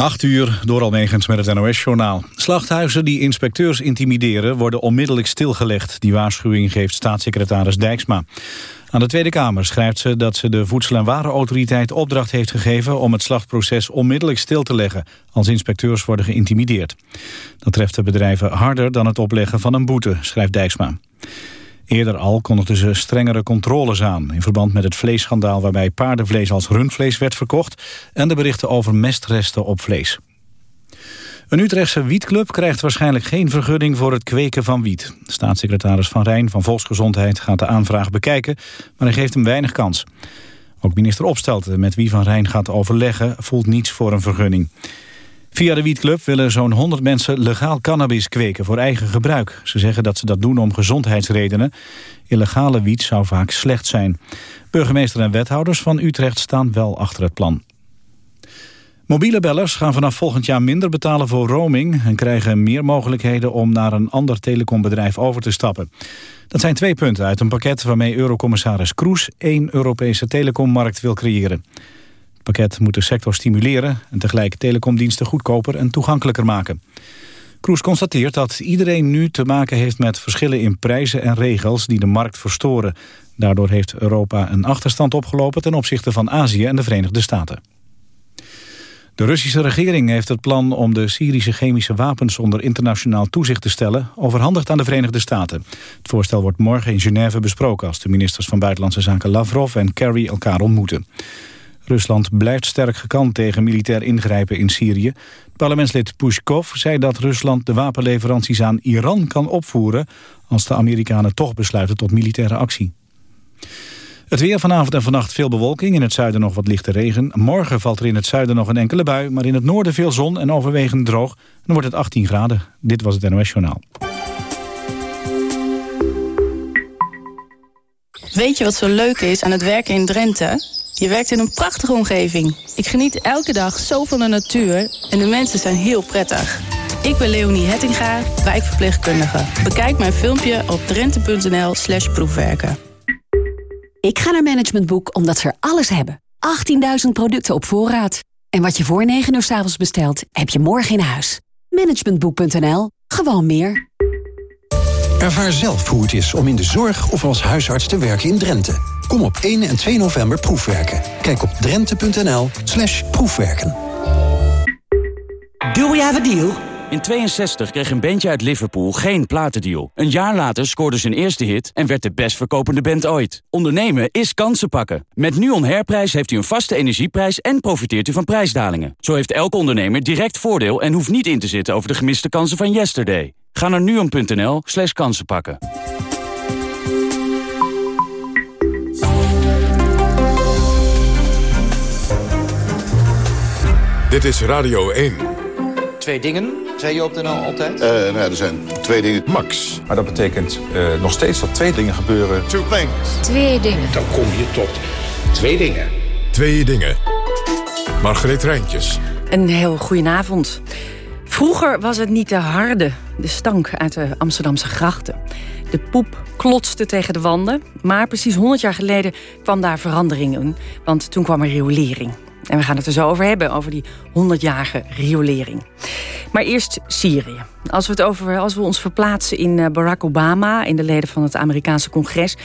8 uur door Almegens met het NOS-journaal. Slachthuizen die inspecteurs intimideren worden onmiddellijk stilgelegd. Die waarschuwing geeft staatssecretaris Dijksma. Aan de Tweede Kamer schrijft ze dat ze de Voedsel- en Warenautoriteit opdracht heeft gegeven om het slachtproces onmiddellijk stil te leggen als inspecteurs worden geïntimideerd. Dat treft de bedrijven harder dan het opleggen van een boete, schrijft Dijksma. Eerder al kondigden ze strengere controles aan... in verband met het vleesschandaal waarbij paardenvlees als rundvlees werd verkocht... en de berichten over mestresten op vlees. Een Utrechtse wietclub krijgt waarschijnlijk geen vergunning voor het kweken van wiet. Staatssecretaris Van Rijn van Volksgezondheid gaat de aanvraag bekijken... maar hij geeft hem weinig kans. Ook minister Opstelten, met wie Van Rijn gaat overleggen... voelt niets voor een vergunning. Via de Wietclub willen zo'n 100 mensen legaal cannabis kweken voor eigen gebruik. Ze zeggen dat ze dat doen om gezondheidsredenen. Illegale wiet zou vaak slecht zijn. Burgemeester en wethouders van Utrecht staan wel achter het plan. Mobiele bellers gaan vanaf volgend jaar minder betalen voor roaming... en krijgen meer mogelijkheden om naar een ander telecombedrijf over te stappen. Dat zijn twee punten uit een pakket waarmee eurocommissaris Kroes... één Europese telecommarkt wil creëren. Het pakket moet de sector stimuleren en tegelijk telecomdiensten goedkoper en toegankelijker maken. Kroes constateert dat iedereen nu te maken heeft met verschillen in prijzen en regels die de markt verstoren. Daardoor heeft Europa een achterstand opgelopen ten opzichte van Azië en de Verenigde Staten. De Russische regering heeft het plan om de Syrische chemische wapens onder internationaal toezicht te stellen overhandigd aan de Verenigde Staten. Het voorstel wordt morgen in Genève besproken als de ministers van Buitenlandse Zaken Lavrov en Kerry elkaar ontmoeten. Rusland blijft sterk gekant tegen militair ingrijpen in Syrië. Parlementslid Pushkov zei dat Rusland de wapenleveranties aan Iran kan opvoeren... als de Amerikanen toch besluiten tot militaire actie. Het weer vanavond en vannacht veel bewolking. In het zuiden nog wat lichte regen. Morgen valt er in het zuiden nog een enkele bui. Maar in het noorden veel zon en overwegend droog. Dan wordt het 18 graden. Dit was het NOS Journaal. Weet je wat zo leuk is aan het werken in Drenthe? Je werkt in een prachtige omgeving. Ik geniet elke dag zo van de natuur en de mensen zijn heel prettig. Ik ben Leonie Hettinga, wijkverpleegkundige. Bekijk mijn filmpje op drenthe.nl slash proefwerken. Ik ga naar Management Boek omdat ze er alles hebben. 18.000 producten op voorraad. En wat je voor 9 uur s avonds bestelt, heb je morgen in huis. Managementboek.nl. Gewoon meer. Ervaar zelf hoe het is om in de zorg of als huisarts te werken in Drenthe. Kom op 1 en 2 november proefwerken. Kijk op drenthe.nl slash proefwerken. Do we have a deal? In 62 kreeg een bandje uit Liverpool geen platendeal. Een jaar later scoorde zijn eerste hit en werd de best verkopende band ooit. Ondernemen is kansen pakken. Met NUON Herprijs heeft u een vaste energieprijs en profiteert u van prijsdalingen. Zo heeft elke ondernemer direct voordeel en hoeft niet in te zitten over de gemiste kansen van yesterday. Ga naar nuon.nl slash kansenpakken. Dit is Radio 1. Twee dingen, zei je op de NL altijd? Uh, nou ja, er zijn twee dingen. Max. Maar dat betekent uh, nog steeds dat twee dingen gebeuren. Two things. Twee dingen. Dan kom je tot twee dingen. Twee dingen. Margreet Rijntjes. Een heel goedenavond. Vroeger was het niet de harde, de stank uit de Amsterdamse grachten. De poep klotste tegen de wanden. Maar precies 100 jaar geleden kwam daar verandering in. Want toen kwam er riolering. En we gaan het er zo over hebben, over die 100-jarige riolering. Maar eerst Syrië. Als we, het over, als we ons verplaatsen in eh, Barack Obama... in de leden van het Amerikaanse congres...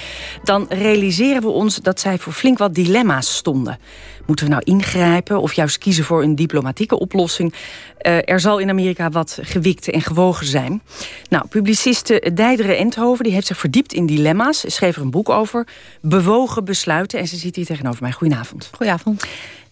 dan realiseren we ons dat zij voor flink wat dilemma's stonden. Moeten we nou ingrijpen of juist kiezen voor een diplomatieke oplossing? Uh, er zal in Amerika wat gewikt en gewogen zijn. Nou, publiciste Dijdere Endhoven die heeft zich verdiept in dilemma's. Schreef er een boek over. Bewogen besluiten. En ze zit hier tegenover mij. Goedenavond. Goedenavond.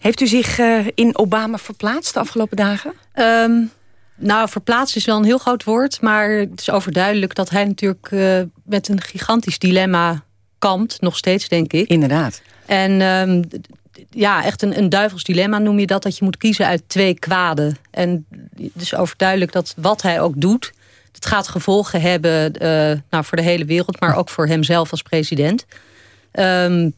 Heeft u zich uh, in Obama verplaatst de afgelopen dagen? Um, nou, verplaatst is wel een heel groot woord. Maar het is overduidelijk dat hij natuurlijk uh, met een gigantisch dilemma kampt. Nog steeds, denk ik. Inderdaad. En um, ja, echt een, een duivels dilemma noem je dat. Dat je moet kiezen uit twee kwaden. En het is overduidelijk dat wat hij ook doet... het gaat gevolgen hebben uh, nou, voor de hele wereld... maar ook voor hemzelf als president. Um,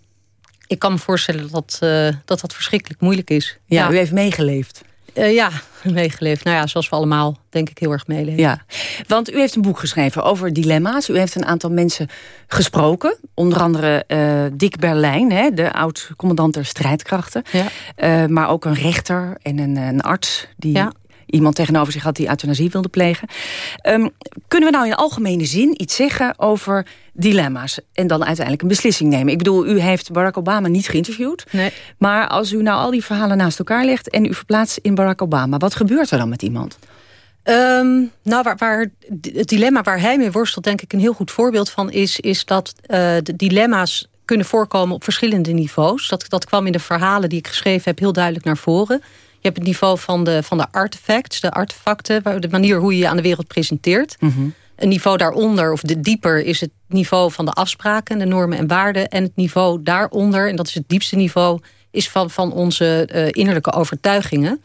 ik kan me voorstellen dat dat, uh, dat, dat verschrikkelijk moeilijk is. Ja, ja, u heeft meegeleefd. Uh, ja, meegeleefd. Nou ja, zoals we allemaal denk ik heel erg meeleven. Ja, want u heeft een boek geschreven over dilemma's. U heeft een aantal mensen gesproken. Onder andere uh, Dick Berlijn, hè, de oud-commandant der strijdkrachten. Ja. Uh, maar ook een rechter en een, een arts die ja iemand tegenover zich had die euthanasie wilde plegen. Um, kunnen we nou in algemene zin iets zeggen over dilemma's en dan uiteindelijk een beslissing nemen? Ik bedoel, u heeft Barack Obama niet geïnterviewd. Nee. Maar als u nou al die verhalen naast elkaar legt en u verplaatst in Barack Obama, wat gebeurt er dan met iemand? Um, nou, waar, waar, het dilemma waar hij mee worstelt, denk ik een heel goed voorbeeld van is, is dat uh, de dilemma's kunnen voorkomen op verschillende niveaus. Dat, dat kwam in de verhalen die ik geschreven heb heel duidelijk naar voren. Je hebt het niveau van de, van de artefacts, de artefacten, de manier hoe je je aan de wereld presenteert. Mhm. Een niveau daaronder, of de dieper, is het niveau van de afspraken, de normen en waarden. En het niveau daaronder, en dat is het diepste niveau, is van, van onze uh, innerlijke overtuigingen.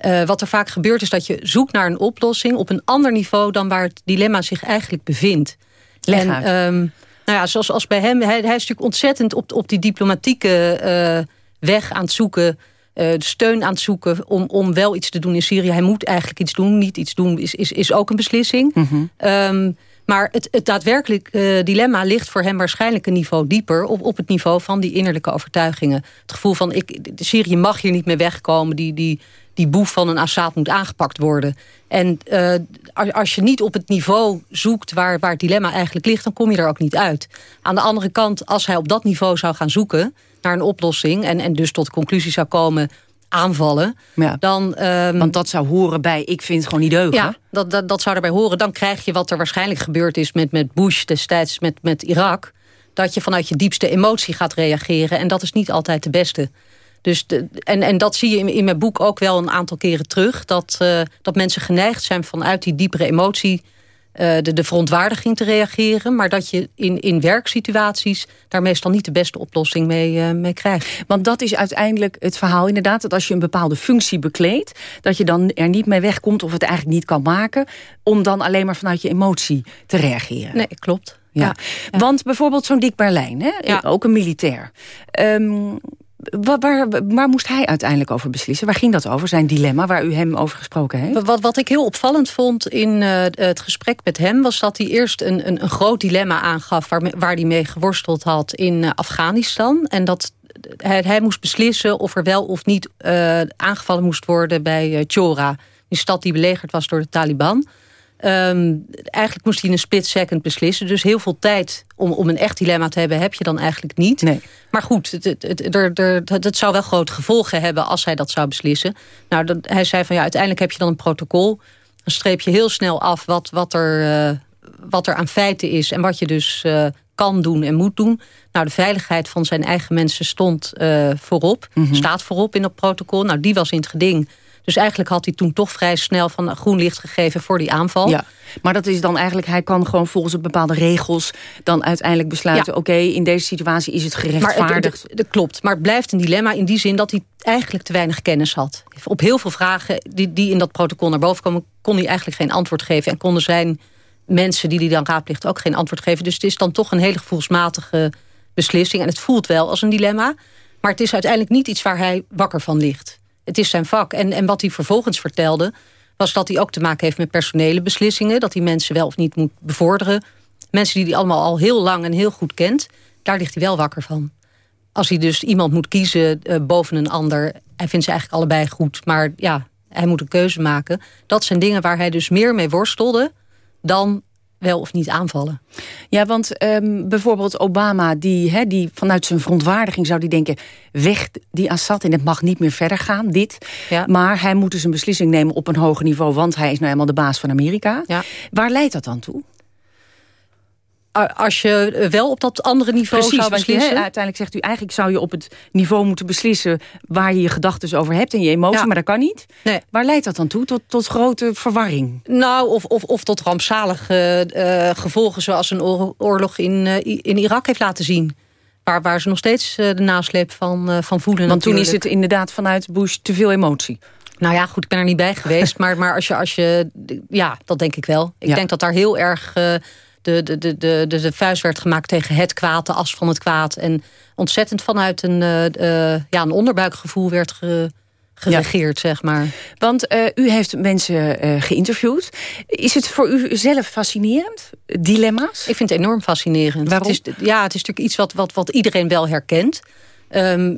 Uh, wat er vaak gebeurt is dat je zoekt naar een oplossing op een ander niveau dan waar het dilemma zich eigenlijk bevindt. Leg en, uit. Um, nou ja, zoals als bij hem, hij, hij is natuurlijk ontzettend op, op die diplomatieke uh, weg aan het zoeken uh, steun aan het zoeken om, om wel iets te doen in Syrië. Hij moet eigenlijk iets doen. Niet iets doen is, is, is ook een beslissing. Mm -hmm. um, maar het, het daadwerkelijk uh, dilemma ligt voor hem waarschijnlijk een niveau dieper... Op, op het niveau van die innerlijke overtuigingen. Het gevoel van, ik, Syrië mag hier niet meer wegkomen. Die, die, die boef van een Assad moet aangepakt worden. En uh, als je niet op het niveau zoekt waar, waar het dilemma eigenlijk ligt... dan kom je er ook niet uit. Aan de andere kant, als hij op dat niveau zou gaan zoeken naar een oplossing... en, en dus tot de conclusie zou komen aanvallen... Ja. Dan, um, Want dat zou horen bij ik vind het gewoon niet deugen. Ja, dat, dat, dat zou erbij horen. Dan krijg je wat er waarschijnlijk gebeurd is met, met Bush destijds met, met Irak... dat je vanuit je diepste emotie gaat reageren. En dat is niet altijd de beste. Dus de, en, en dat zie je in, in mijn boek ook wel een aantal keren terug. Dat, uh, dat mensen geneigd zijn vanuit die diepere emotie... Uh, de, de verontwaardiging te reageren. Maar dat je in, in werksituaties daar meestal niet de beste oplossing mee, uh, mee krijgt. Want dat is uiteindelijk het verhaal inderdaad. Dat als je een bepaalde functie bekleedt. Dat je dan er niet mee wegkomt of het eigenlijk niet kan maken. Om dan alleen maar vanuit je emotie te reageren. Nee, klopt. Ja. Ja. Ja. Want bijvoorbeeld zo'n Dick Berlijn. Hè? Ja. Ook een militair. Um, Waar, moest hij uiteindelijk over beslissen? Waar ging dat over, zijn dilemma, waar u hem over gesproken heeft? Wat, wat ik heel opvallend vond in uh, het gesprek met hem... was dat hij eerst een, een, een groot dilemma aangaf... waar, waar hij mee geworsteld had in uh, Afghanistan. En dat hij, moest beslissen of er wel of niet uh, aangevallen moest worden... bij Chora, die stad die belegerd was door de Taliban... Um, eigenlijk moest hij in een split second beslissen. Dus heel veel tijd om, om een echt dilemma te hebben... heb je dan eigenlijk niet. Nee. Maar goed, het, het, het, het, het, zou wel grote gevolgen hebben... als hij dat zou beslissen. Nou, dat, hij zei van ja, uiteindelijk heb je dan een protocol. Dan streep je heel snel af wat, wat, er, uh, wat er aan feiten is... en wat je dus uh, kan doen en moet doen. Nou, de veiligheid van zijn eigen mensen stond uh, voorop. Mhm. Mm -hmm. Staat voorop in dat protocol. Nou, die was in het geding... Dus eigenlijk had hij toen toch vrij snel van groen licht gegeven voor die aanval. Ja, maar dat is dan eigenlijk, hij kan gewoon volgens bepaalde regels dan uiteindelijk besluiten, ja. oké, okay, in deze situatie is het gerechtvaardigd. Maar dat klopt, maar het blijft een dilemma in die zin dat hij eigenlijk te weinig kennis had. Op heel veel vragen die, die in dat protocol naar boven komen, kon hij eigenlijk geen antwoord geven. En konden zijn mensen die hij dan raadplicht ook geen antwoord geven. Dus het is dan toch een hele gevoelsmatige beslissing. En het voelt wel als een dilemma. Maar het is uiteindelijk niet iets waar hij wakker van ligt. Het is zijn vak. En, en wat hij vervolgens vertelde... was dat hij ook te maken heeft met personele beslissingen. Dat hij mensen wel of niet moet bevorderen. Mensen die hij allemaal al heel lang en heel goed kent. Daar ligt hij wel wakker van. Als hij dus iemand moet kiezen uh, boven een ander... hij vindt ze eigenlijk allebei goed. Maar ja, hij moet een keuze maken. Dat zijn dingen waar hij dus meer mee worstelde... dan wel of niet aanvallen. Ja, want um, bijvoorbeeld Obama, die, he, die vanuit zijn verontwaardiging zou die denken... weg die Assad en het mag niet meer verder gaan, dit. Ja. Maar hij moet dus een beslissing nemen op een hoger niveau... want hij is nou helemaal de baas van Amerika. Ja. Waar leidt dat dan toe? Als je wel op dat andere niveau Precies, zou beslissen... Uiteindelijk zegt u, eigenlijk zou je op het niveau moeten beslissen... waar je je gedachten over hebt en je emotie, ja. maar dat kan niet. Nee. Waar leidt dat dan toe? Tot, tot grote verwarring? Nou, of, of, of tot rampzalige uh, gevolgen... zoals een oorlog in, uh, in Irak heeft laten zien. Waar, waar ze nog steeds uh, de nasleep van, van voelen. Want natuurlijk. toen is het inderdaad vanuit Bush te veel emotie. Nou ja, goed, ik ben er niet bij geweest. maar maar als, je, als je... Ja, dat denk ik wel. Ik ja. denk dat daar heel erg... De, de, de, de, de, vuist werd gemaakt tegen het kwaad, de as van het kwaad. En ontzettend vanuit een, uh, uh, ja, een onderbuikgevoel werd ge, geregeerd, zeg maar. Want uh, u heeft mensen uh, geïnterviewd. Is het voor u zelf fascinerend, dilemma's? Ik vind het enorm fascinerend. Waarom? Het is, ja, het is natuurlijk iets wat, wat, wat iedereen wel herkent. Um,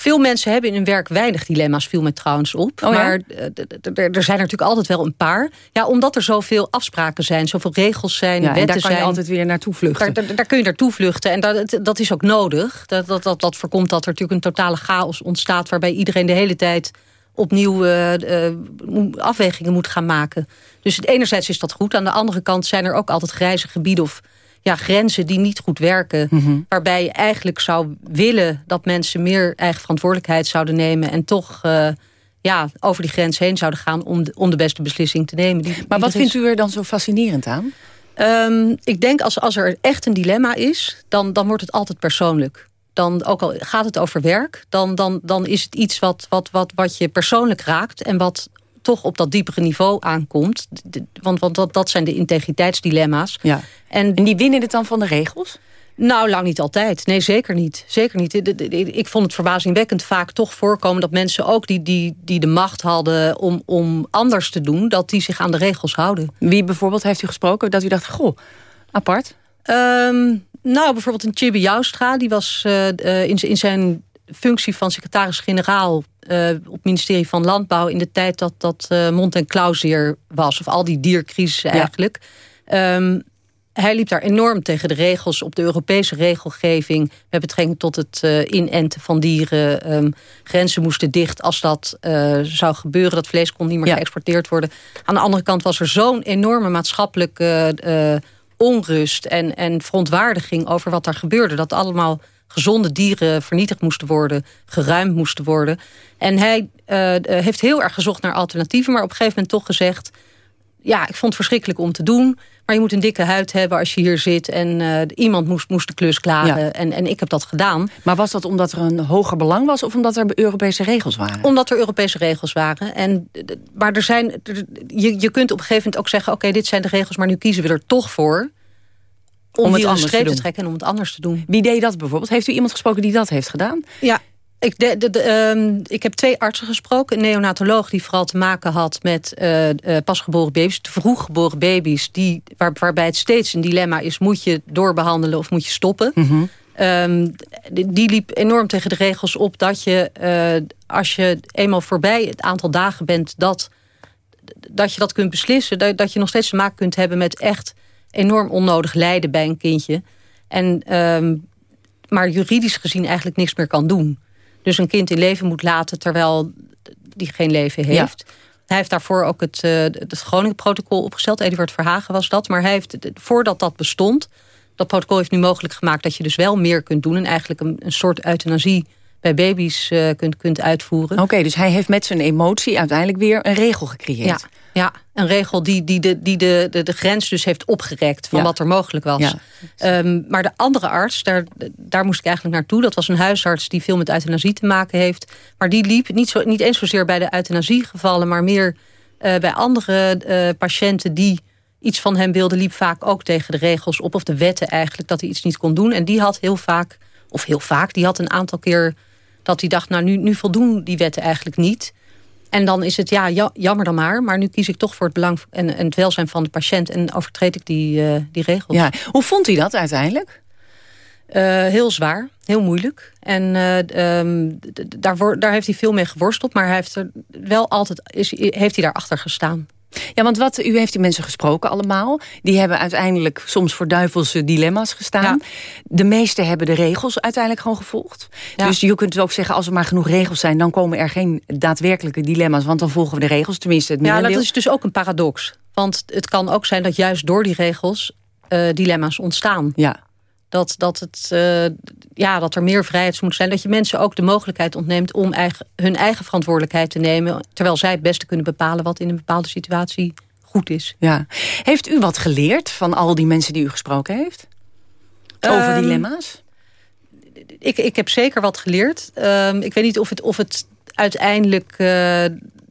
veel mensen hebben in hun werk weinig dilemma's, viel me trouwens op. Oh, ja? Maar er zijn er natuurlijk altijd wel een paar. Ja, omdat er zoveel afspraken zijn, zoveel regels zijn, ja, wetten daar kan zijn. je altijd weer naartoe vluchten. Daar, daar, daar, kun je naartoe vluchten. En dat, dat is ook nodig. Dat, dat, dat, dat voorkomt dat er natuurlijk een totale chaos ontstaat... waarbij iedereen de hele tijd opnieuw uh, uh, afwegingen moet gaan maken. Dus enerzijds is dat goed. Aan de andere kant zijn er ook altijd grijze gebieden... of ja, grenzen die niet goed werken. Mm -hmm. Waarbij je eigenlijk zou willen dat mensen meer eigen verantwoordelijkheid zouden nemen. En toch uh, ja, over die grens heen zouden gaan om de, om de beste beslissing te nemen. Die, maar wat vindt u er dan zo fascinerend aan? Um, ik denk als, als er echt een dilemma is, dan, dan wordt het altijd persoonlijk. Dan, ook al gaat het over werk, dan, dan, dan is het iets wat, wat, wat, wat je persoonlijk raakt. En wat toch op dat diepere niveau aankomt. Want, want dat, dat zijn de integriteitsdilemma's. Ja. En, en die winnen het dan van de regels? Nou, lang niet altijd. Nee, zeker niet. Zeker niet. Ik vond het verbazingwekkend vaak toch voorkomen... dat mensen ook die, die, die de macht hadden om, om anders te doen... dat die zich aan de regels houden. Wie bijvoorbeeld heeft u gesproken dat u dacht... goh, apart? Um, nou, bijvoorbeeld een Chibi Joustra. Die was uh, uh, in, in zijn functie van secretaris-generaal... Uh, op het ministerie van Landbouw... in de tijd dat, dat uh, Mont en Klausier was. Of al die diercrisissen eigenlijk. Ja. Um, hij liep daar enorm tegen de regels op de Europese regelgeving... met betrekking tot het uh, inenten van dieren. Um, grenzen moesten dicht als dat uh, zou gebeuren. Dat vlees kon niet meer ja. geëxporteerd worden. Aan de andere kant was er zo'n enorme maatschappelijke uh, onrust... En, en verontwaardiging over wat daar gebeurde. Dat allemaal gezonde dieren vernietigd moesten worden, geruimd moesten worden. En hij uh, heeft heel erg gezocht naar alternatieven, maar op een gegeven moment toch gezegd... ja, ik vond het verschrikkelijk om te doen, maar je moet een dikke huid hebben als je hier zit. En uh, iemand moest, moest de klus klaren ja. en, en ik heb dat gedaan. Maar was dat omdat er een hoger belang was of omdat er Europese regels waren? Omdat er Europese regels waren. En, maar er zijn, er, je, je kunt op een gegeven moment ook zeggen... oké, okay, dit zijn de regels, maar nu kiezen we er toch voor om, om het anders te, te trekken en om het anders te doen. Wie deed dat bijvoorbeeld? Heeft u iemand gesproken die dat heeft gedaan? Ja, ik, de, de, de, um, ik heb twee artsen gesproken. Een neonatoloog die vooral te maken had met uh, uh, pasgeboren baby's. Te vroeg geboren baby's. Die, waar, waarbij het steeds een dilemma is. Moet je doorbehandelen of moet je stoppen? Mm -hmm. um, die, die liep enorm tegen de regels op dat je... Uh, als je eenmaal voorbij het aantal dagen bent... dat, dat je dat kunt beslissen. Dat, dat je nog steeds te maken kunt hebben met echt enorm onnodig lijden bij een kindje. En, um, maar juridisch gezien eigenlijk niks meer kan doen. Dus een kind in leven moet laten terwijl die geen leven heeft. Ja. Hij heeft daarvoor ook het, uh, het Groningen-protocol opgesteld. Eduard Verhagen was dat. Maar hij heeft, voordat dat bestond... dat protocol heeft nu mogelijk gemaakt dat je dus wel meer kunt doen... en eigenlijk een, een soort euthanasie bij baby's uh, kunt, kunt uitvoeren. Oké, okay, dus hij heeft met zijn emotie uiteindelijk weer een regel gecreëerd. Ja, ja een regel die, die, de, die de, de, de grens dus heeft opgerekt... van ja. wat er mogelijk was. Ja. Um, maar de andere arts, daar, daar moest ik eigenlijk naartoe. Dat was een huisarts die veel met euthanasie te maken heeft. Maar die liep niet, zo, niet eens zozeer bij de euthanasiegevallen... maar meer uh, bij andere uh, patiënten die iets van hem wilden... liep vaak ook tegen de regels op, of de wetten eigenlijk... dat hij iets niet kon doen. En die had heel vaak, of heel vaak, die had een aantal keer dat hij dacht, nou nu, nu voldoen die wetten eigenlijk niet. En dan is het, ja, jammer dan maar. Maar nu kies ik toch voor het belang en, en het welzijn van de patiënt. En overtreed ik die, uh, die regels. Ja. Hoe vond hij dat uiteindelijk? Uh, heel zwaar, heel moeilijk. En uh, um, daar, daar heeft hij veel mee geworsteld. Maar hij heeft er wel altijd, is, heeft hij daarachter gestaan. Ja, want wat, u heeft die mensen gesproken allemaal. Die hebben uiteindelijk soms voor duivelse dilemma's gestaan. Ja. De meesten hebben de regels uiteindelijk gewoon gevolgd. Ja. Dus je kunt ook zeggen, als er maar genoeg regels zijn... dan komen er geen daadwerkelijke dilemma's. Want dan volgen we de regels, tenminste het Ja, dat is dus ook een paradox. Want het kan ook zijn dat juist door die regels uh, dilemma's ontstaan. Ja. Dat, dat, het, uh, ja, dat er meer vrijheid moet zijn. Dat je mensen ook de mogelijkheid ontneemt om eigen, hun eigen verantwoordelijkheid te nemen. Terwijl zij het beste kunnen bepalen wat in een bepaalde situatie goed is. Ja. Heeft u wat geleerd van al die mensen die u gesproken heeft? Over um, dilemma's? Ik, ik heb zeker wat geleerd. Um, ik weet niet of het, of het uiteindelijk uh,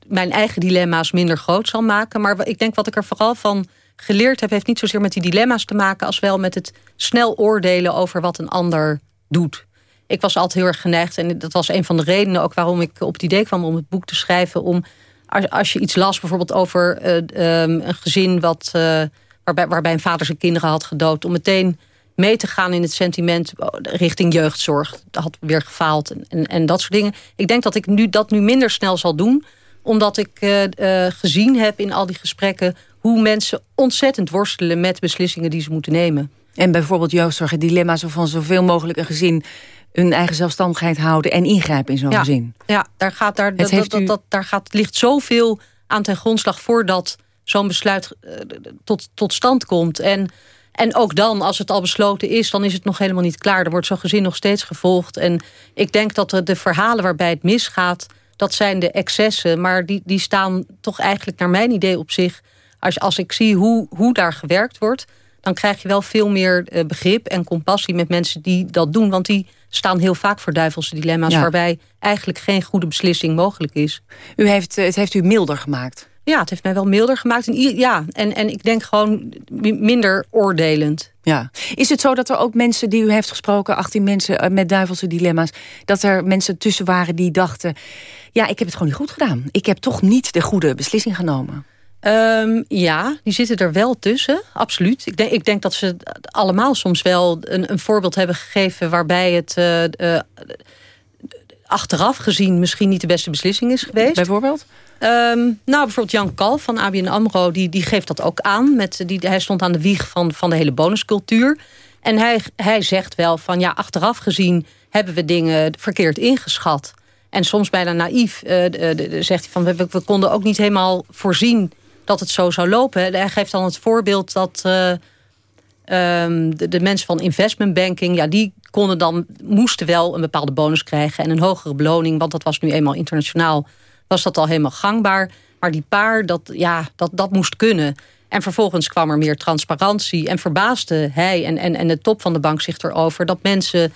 mijn eigen dilemma's minder groot zal maken. Maar ik denk wat ik er vooral van geleerd heb... heeft niet zozeer met die dilemma's te maken... als wel met het snel oordelen over wat een ander doet. ik was altijd heel erg geneigd... en dat was een van de redenen ook waarom ik op het idee kwam... om het boek te schrijven, om als, als je iets las bijvoorbeeld over uh, um, een gezin... Wat, uh, waarbij, waarbij een vader zijn kinderen had gedood... om meteen mee te gaan in het sentiment oh, richting jeugdzorg. Dat had weer gefaald en, en, dat soort dingen. Ik denk dat ik nu, dat nu minder snel zal doen omdat ik uh, gezien heb in al die gesprekken... hoe mensen ontzettend worstelen met beslissingen die ze moeten nemen. En bijvoorbeeld jeugdzorg, het dilemma van zoveel mogelijk een gezin hun eigen zelfstandigheid houden en ingrijpen in zo'n ja, gezin. Ja, daar, gaat, daar, dat, dat, dat, dat, daar gaat, ligt zoveel aan ten grondslag voordat zo'n besluit uh, tot, tot stand komt. En, en ook dan, als het al besloten is, dan is het nog helemaal niet klaar. Er wordt zo'n gezin nog steeds gevolgd. En ik denk dat de, de verhalen waarbij het misgaat, dat zijn de excessen. Maar die, die staan toch eigenlijk naar mijn idee op zich. Als, als ik zie hoe, hoe daar gewerkt wordt dan krijg je wel veel meer uh, begrip en compassie met mensen die dat doen. Want die staan heel vaak voor duivelse dilemma's... Ja. waarbij eigenlijk geen goede beslissing mogelijk is. U heeft, het heeft u milder gemaakt? Ja, het heeft mij wel milder gemaakt. En, ja, en, en ik denk gewoon minder oordelend. Ja. Is het zo dat er ook mensen die u heeft gesproken... 18 mensen met duivelse dilemma's... dat er mensen tussen waren die dachten... ja, ik heb het gewoon niet goed gedaan. Ik heb toch niet de goede beslissing genomen. Um, ja, die zitten er wel tussen, absoluut. Ik denk, ik denk dat ze allemaal soms wel een, een voorbeeld hebben gegeven... waarbij het uh, uh, achteraf gezien misschien niet de beste beslissing is geweest. Bijvoorbeeld? Um, nou, bijvoorbeeld Jan Kalf van ABN AMRO, die, die geeft dat ook aan. Met, die, hij stond aan de wieg van, van de hele bonuscultuur. En hij, hij zegt wel van, ja, achteraf gezien hebben we dingen verkeerd ingeschat. En soms bijna naïef uh, zegt hij van, we, we konden ook niet helemaal voorzien dat het zo zou lopen. Hij geeft dan het voorbeeld dat uh, um, de, de, mensen van investment banking... Ja, die konden dan, moesten wel een bepaalde bonus krijgen... en een hogere beloning, want dat was nu eenmaal internationaal... was dat al helemaal gangbaar. Maar die paar, dat, ja, dat, dat moest kunnen... En vervolgens kwam er meer transparantie. En verbaasde hij en, en, en de top van de bank zich erover... dat mensen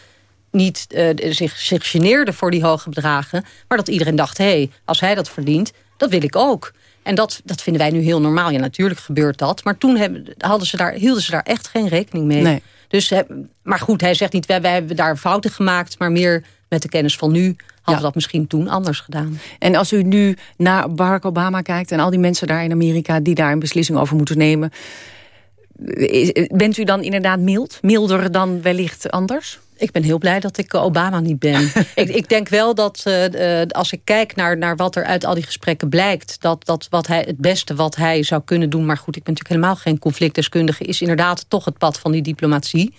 niet uh, zich, zich geneerden voor die hoge bedragen... maar dat iedereen dacht, hé, hey, als hij dat verdient, dat wil ik ook. En dat, dat vinden wij nu heel normaal. Ja, natuurlijk gebeurt dat. Maar toen hebben, hadden ze daar, hielden ze daar echt geen rekening mee. Nee. Dus, maar goed, hij zegt niet, wij, wij hebben daar fouten gemaakt... maar meer met de kennis van nu hadden ja. we dat misschien toen anders gedaan. En als u nu naar Barack Obama kijkt... en al die mensen daar in Amerika die daar een beslissing over moeten nemen... bent u dan inderdaad mild? Milder dan wellicht anders? Ik ben heel blij dat ik Obama niet ben. ik, ik, denk wel dat uh, als ik kijk naar, naar wat er uit al die gesprekken blijkt... dat, dat wat hij, het beste wat hij zou kunnen doen... maar goed, ik ben natuurlijk helemaal geen conflictdeskundige... is inderdaad toch het pad van die diplomatie.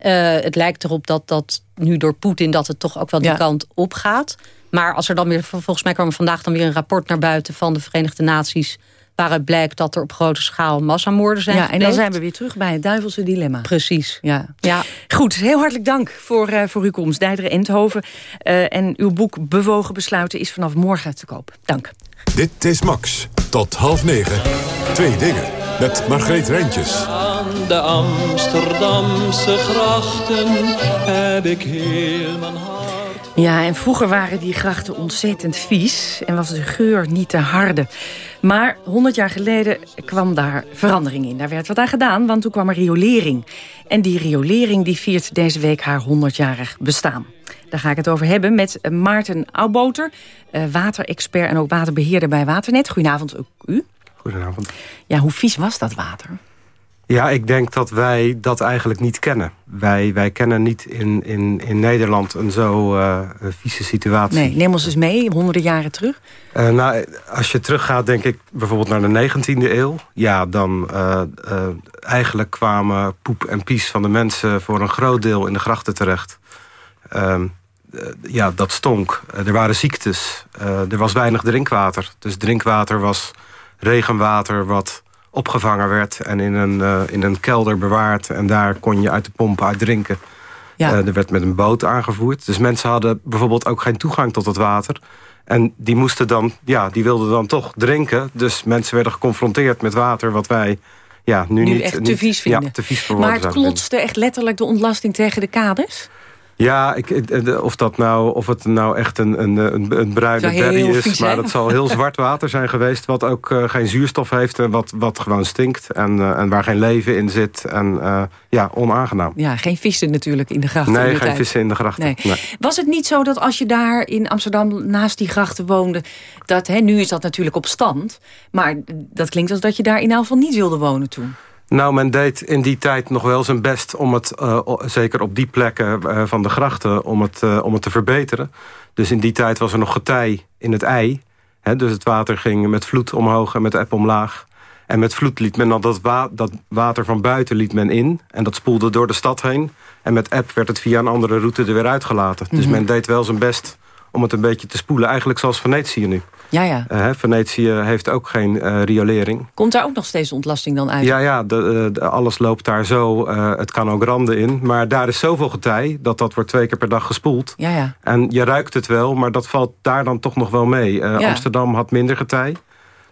Uh, het lijkt erop dat, dat nu door Poetin... dat het toch ook wel die ja. kant op gaat. Maar als er dan weer, volgens mij kwam er vandaag dan weer een rapport naar buiten... van de Verenigde Naties waaruit blijkt dat er op grote schaal massamoorden zijn Ja, en dan zijn we weer terug bij het duivelse dilemma. Precies. Ja. ja. Goed, heel hartelijk dank voor, uh, voor uw komst. Dijdere Endhoven. Uh, en uw boek Bewogen Besluiten is vanaf morgen te koop. Dank. Dit is Max. Tot half negen. Twee dingen. Met Margreet Rijntjes. Aan de Amsterdamse grachten heb ik heel mijn hart. Ja, en vroeger waren die grachten ontzettend vies en was de geur niet te harde. Maar 100 jaar geleden kwam daar verandering in. Daar werd wat aan gedaan, want toen kwam er riolering. En die riolering die viert deze week haar 100-jarig bestaan. Daar ga ik het over hebben met Maarten Auwboter, waterexpert en ook waterbeheerder bij Waternet. Goedenavond ook u. Goedenavond. Ja, hoe vies was dat water? Ja, ik denk dat wij dat eigenlijk niet kennen. Wij, wij kennen niet in, in, in Nederland een zo uh, vieze situatie. Nee, neem ons eens mee, honderden jaren terug. Uh, nou, als je teruggaat, denk ik bijvoorbeeld naar de 19e eeuw. Ja, dan uh, eigenlijk kwamen poep en pies van de mensen... voor een groot deel in de grachten terecht. Ehm, ja, dat stonk. er waren ziektes. er was weinig drinkwater. Dus drinkwater was regenwater wat opgevangen werd en in een, uh, in een kelder bewaard. En daar kon je uit de pomp uit drinken. Ja. Uh, er werd met een boot aangevoerd. Dus mensen hadden bijvoorbeeld ook geen toegang tot het water. En die moesten dan, ja, die wilden dan toch drinken. Dus mensen werden geconfronteerd met water wat wij ja, nu, nu niet, echt te vies vinden. Ja, te vies voor maar het klotste echt letterlijk de ontlasting tegen de kaders? Ja, ik, eh, of, dat nou, of het nou echt een, een, een, bruine berry is... maar het zal heel zwart water zijn geweest... wat ook uh, geen zuurstof heeft en wat, wat gewoon stinkt... en, uh, en waar geen leven in zit en uh, ja, onaangenaam. Ja, geen vissen natuurlijk in de grachten. Nee, geen tijd. vissen in de grachten. Nee. Nee. Was het niet zo dat als je daar in Amsterdam naast die grachten woonde... dat hè, nu is dat natuurlijk op stand... maar dat klinkt als dat je daar in elk geval niet wilde wonen toen. Nou, men deed in die tijd nog wel zijn best om het, uh, zeker op die plekken uh, van de grachten, om het, uh, om het te verbeteren. Dus in die tijd was er nog getij in het ei. Hè, dus het water ging met vloed omhoog en met eb omlaag. En met vloed liet men dan dat, wa dat water van buiten liet men in. En dat spoelde door de stad heen. En met eb werd het via een andere route er weer uitgelaten. Mm -hmm. Dus men deed wel zijn best om het een beetje te spoelen. Eigenlijk zoals Venetië nu. Ja, ja. Uh, Venetië heeft ook geen uh, riolering. Komt daar ook nog steeds ontlasting dan uit? Ja, ja de, de, alles loopt daar zo. Uh, het kan ook randen in. Maar daar is zoveel getij dat dat wordt twee keer per dag gespoeld. Ja, ja. En je ruikt het wel, maar dat valt daar dan toch nog wel mee. Ja. Amsterdam had minder getij.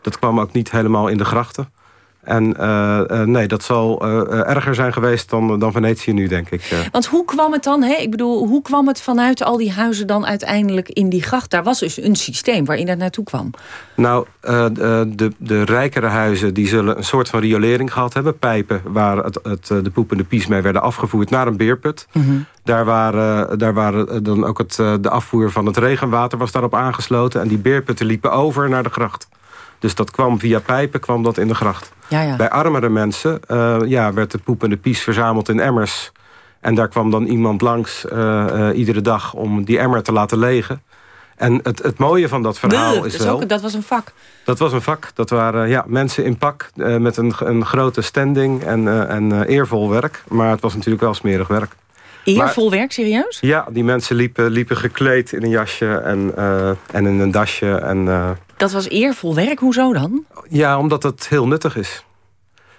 Dat kwam ook niet helemaal in de grachten. En uh, uh, nee, dat zal uh, erger zijn geweest dan, dan Venetië nu, denk ik. Want hoe kwam het dan, hè? ik bedoel, hoe kwam het vanuit al die huizen dan uiteindelijk in die gracht? Daar was dus een systeem waarin dat naartoe kwam. Nou, de, de rijkere huizen die zullen een soort van riolering gehad hebben. Pijpen waar het, het, de poep en de pies mee werden afgevoerd naar een beerput. Mhm. Mm -hmm. Daar waren, daar waren dan ook het, de afvoer van het regenwater was daarop aangesloten. En die beerputten liepen over naar de gracht. Dus dat kwam via pijpen, kwam dat in de gracht. Ja, ja. Bij armere mensen uh, ja, werd de poep en de pies verzameld in emmers. En daar kwam dan iemand langs uh, uh, iedere dag om die emmer te laten legen. En het, het mooie van dat verhaal is dat wel... Ook, dat was een vak. Dat was een vak. Dat waren ja, mensen in pak met een, een grote standing en, en eervol werk. Maar het was natuurlijk wel smerig werk. Eervol werk, serieus? Ja, die mensen liepen, liepen gekleed in een jasje en, en in een dasje. En, dat was eervol werk, hoezo dan? Ja, omdat het heel nuttig is.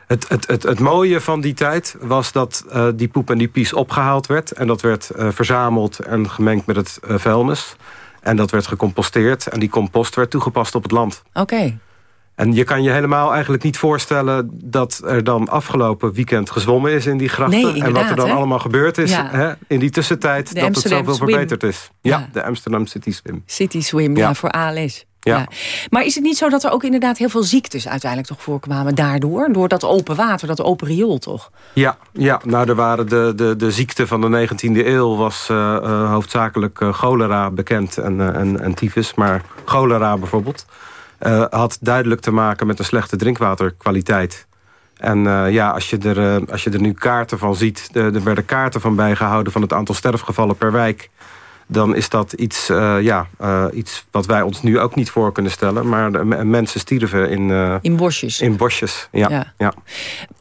Het, het, het, het mooie van die tijd was dat uh, die poep en die pies opgehaald werd. En dat werd verzameld en gemengd met het vuilnis. En dat werd gecomposteerd. En die compost werd toegepast op het land. Oké. Okay. En je kan je helemaal eigenlijk niet voorstellen... dat er dan afgelopen weekend gezwommen is in die grachten. Nee, en wat er dan hè? allemaal gebeurd is ja. hè, in die tussentijd... De dat Amsterdam het zoveel Swim. verbeterd is. Ja, Ja. de Amsterdam City Swim. City Swim, ja, Ja. voor ALS. Ja. Maar is het niet zo dat er ook inderdaad heel veel ziektes uiteindelijk toch voorkwamen daardoor? Door dat open water, dat open riool toch? Ja, ja, nou er waren de, de, de ziekte van de 19e eeuw was uh, uh, hoofdzakelijk uh, cholera bekend en, en, en tyfus. Maar cholera bijvoorbeeld uh, had duidelijk te maken met een slechte drinkwaterkwaliteit. En uh, ja, als je, er, uh, als je er nu kaarten van ziet... er werden kaarten van bijgehouden van het aantal sterfgevallen per wijk... dan is dat iets, ja, iets wat wij ons nu ook niet voor kunnen stellen. Maar de, mensen stierven in, In bosjes. in bosjes. Ja, Ja. ja.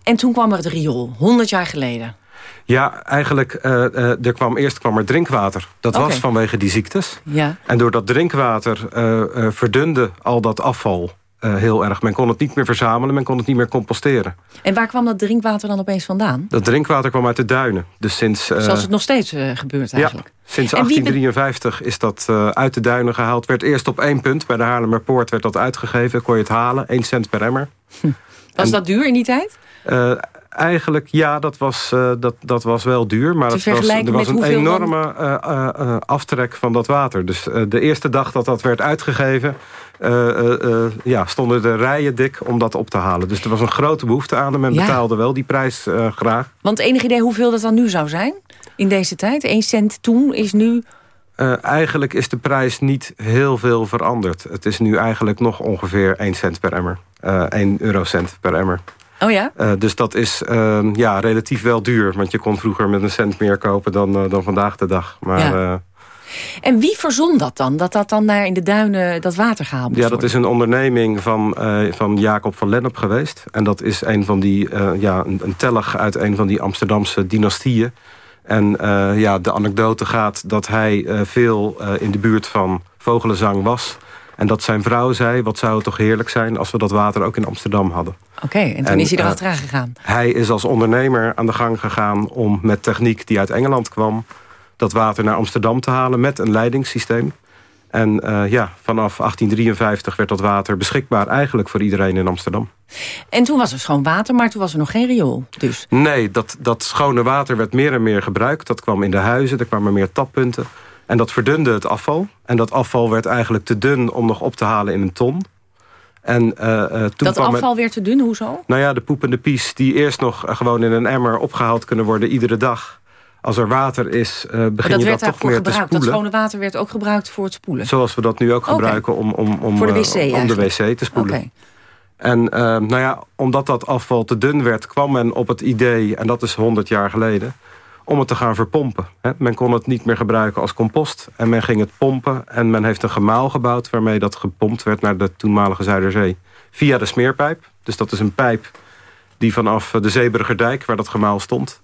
En toen kwam er het riool, 100 jaar geleden. Ja, eigenlijk, eh, er kwam, eerst kwam er drinkwater. Dat was vanwege die ziektes. Ja. En door dat drinkwater eh, verdunde al dat afval heel erg. Men kon het niet meer verzamelen, men kon het niet meer composteren. En waar kwam dat drinkwater dan opeens vandaan? Dat drinkwater kwam uit de duinen. Dus sinds, Zoals het nog steeds gebeurt eigenlijk. Ja, sinds En wie be- 1853 is dat uit de duinen gehaald. Werd eerst op één punt, bij de Haarlemmerpoort werd dat uitgegeven. Kon je het halen, 1 cent per emmer. Was En- dat duur in die tijd? Eigenlijk, ja, dat was, eh, dat, dat was wel duur. Maar het was, er was een enorme eh, eh, aftrek van dat water. Dus de eerste dag dat dat werd uitgegeven... ja, stonden de rijen dik om dat op te halen. Dus er was een grote behoefte aan en men Ja. betaalde wel die prijs graag. Want enig idee hoeveel dat dan nu zou zijn? In deze tijd? 1 cent toen is nu... Eigenlijk is de prijs niet heel veel veranderd. Het is nu eigenlijk nog ongeveer 1 cent per emmer. Eh 1 eurocent per emmer. Oh ja? Eh, dus dat is eh, ja, relatief wel duur. Want je kon vroeger met een cent meer kopen dan, eh, dan vandaag de dag. Maar Ja. eh, En wie verzon dat dan? Dat dat dan naar in de duinen dat water gehaald moet ja, dat worden? is een onderneming van, van Jacob van Lennep geweest. En dat is een van die, ja, een, een tellig uit een van die Amsterdamse dynastieën. En ja, de anekdote gaat dat hij veel in de buurt van Vogelenzang was. En dat zijn vrouw zei, wat zou het toch heerlijk zijn... als we dat water ook in Amsterdam hadden. Oké, en toen En, is hij eh, erachteraan gegaan. Hij is als ondernemer aan de gang gegaan om met techniek die uit Engeland kwam... dat water naar Amsterdam te halen met een leidingssysteem. En uh, ja, vanaf 1853 werd dat water beschikbaar eigenlijk voor iedereen in Amsterdam. En toen was er schoon water, maar toen was er nog geen riool. Dus. Nee, dat, dat schone water werd meer en meer gebruikt. Dat kwam in de huizen, er kwamen meer tappunten. En dat verdunde het afval. En dat afval werd eigenlijk te dun om nog op te halen in een ton. En, uh, toen dat afval weer te dun, hoezo? Nou ja, de poep en de pies die eerst nog gewoon in een emmer opgehaald kunnen worden iedere dag als er water is, uh, begin je dat toch meer gebruikt. te spoelen. Dat schone water werd ook gebruikt voor het spoelen? Zoals we dat nu ook gebruiken om, om, om, voor de wc, uh, om de wc te spoelen. Okay. En nou ja, omdat dat afval te dun werd, kwam men op het idee... en dat is 100 jaar geleden, om het te gaan verpompen. Men kon het niet meer gebruiken als compost. En men ging het pompen en men heeft een gemaal gebouwd... waarmee dat gepompt werd naar de toenmalige Zuiderzee. Via de smeerpijp. Dus dat is een pijp die vanaf de Zeeburgerdijk, waar dat gemaal stond...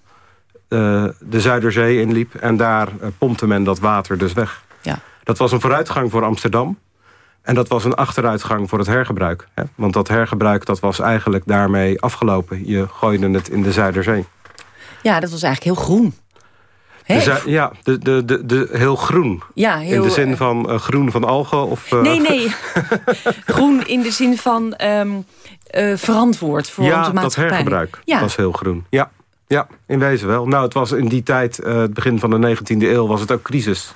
Uh, de Zuiderzee inliep. En daar uh, pompte men dat water dus weg. Ja. Dat was een vooruitgang voor Amsterdam. En dat was een achteruitgang voor het hergebruik. Hè? Want dat hergebruik dat was eigenlijk daarmee afgelopen. Je gooide het in de Zuiderzee. Ja, dat was eigenlijk heel groen. De ja, de, de, de, de, heel groen. Ja, heel, in de zin van uh, groen van algen? Of, uh... Nee, nee. groen in de zin van um, uh, verantwoord voor ja, onze maatschappij. dat hergebruik ja. was heel groen. Ja, ja, in wezen wel. Nou, het was in die tijd, het begin van de 19e eeuw, was het ook crisis.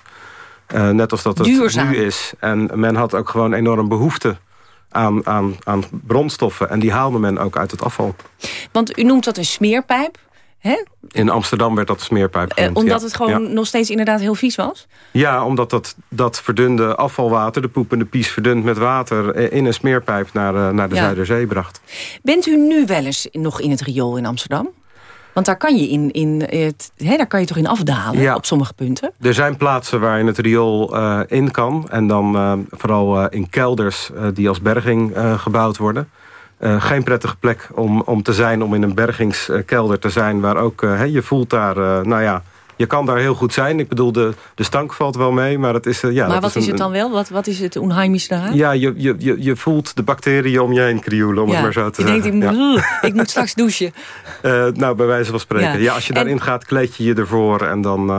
net als dat het Duurzaam. nu is. En men had ook gewoon enorm behoefte aan, aan, aan brandstoffen. En die haalde men ook uit het afval. Want u noemt dat een smeerpijp. Hè? In Amsterdam werd dat smeerpijp genoemd. Eh, omdat ja. het gewoon ja. nog steeds inderdaad heel vies was? Ja, omdat dat, dat verdunde afvalwater, de poep en de pies verdund met water... in een smeerpijp naar, uh, naar de Ja. Zuiderzee bracht. Bent u nu wel eens nog in het riool in Amsterdam? Want daar kan je, in, in het, hè, daar kan je toch in afdalen Ja. op sommige punten? Er zijn plaatsen waar je het riool eh, in kan. En dan eh, vooral eh, in kelders eh, die als berging eh, gebouwd worden. Eh, geen prettige plek om, om te zijn, om in een bergingskelder te zijn... waar ook, eh, je voelt daar, eh, nou ja, je kan daar heel goed zijn. Ik bedoel, de, de stank valt wel mee, maar het is... ja, maar dat wat is, een- het dan wel? Wat, wat is het onheimisch daaraan? Ja, je, je, je, je voelt de bacteriën om je heen krioelen, om Ja, het maar zo te je zeggen. denkt, ik Ja. ik moet straks douchen. Nou, bij wijze van spreken. Ja. Ja, als je En- daarin gaat, kleed je je ervoor. En dan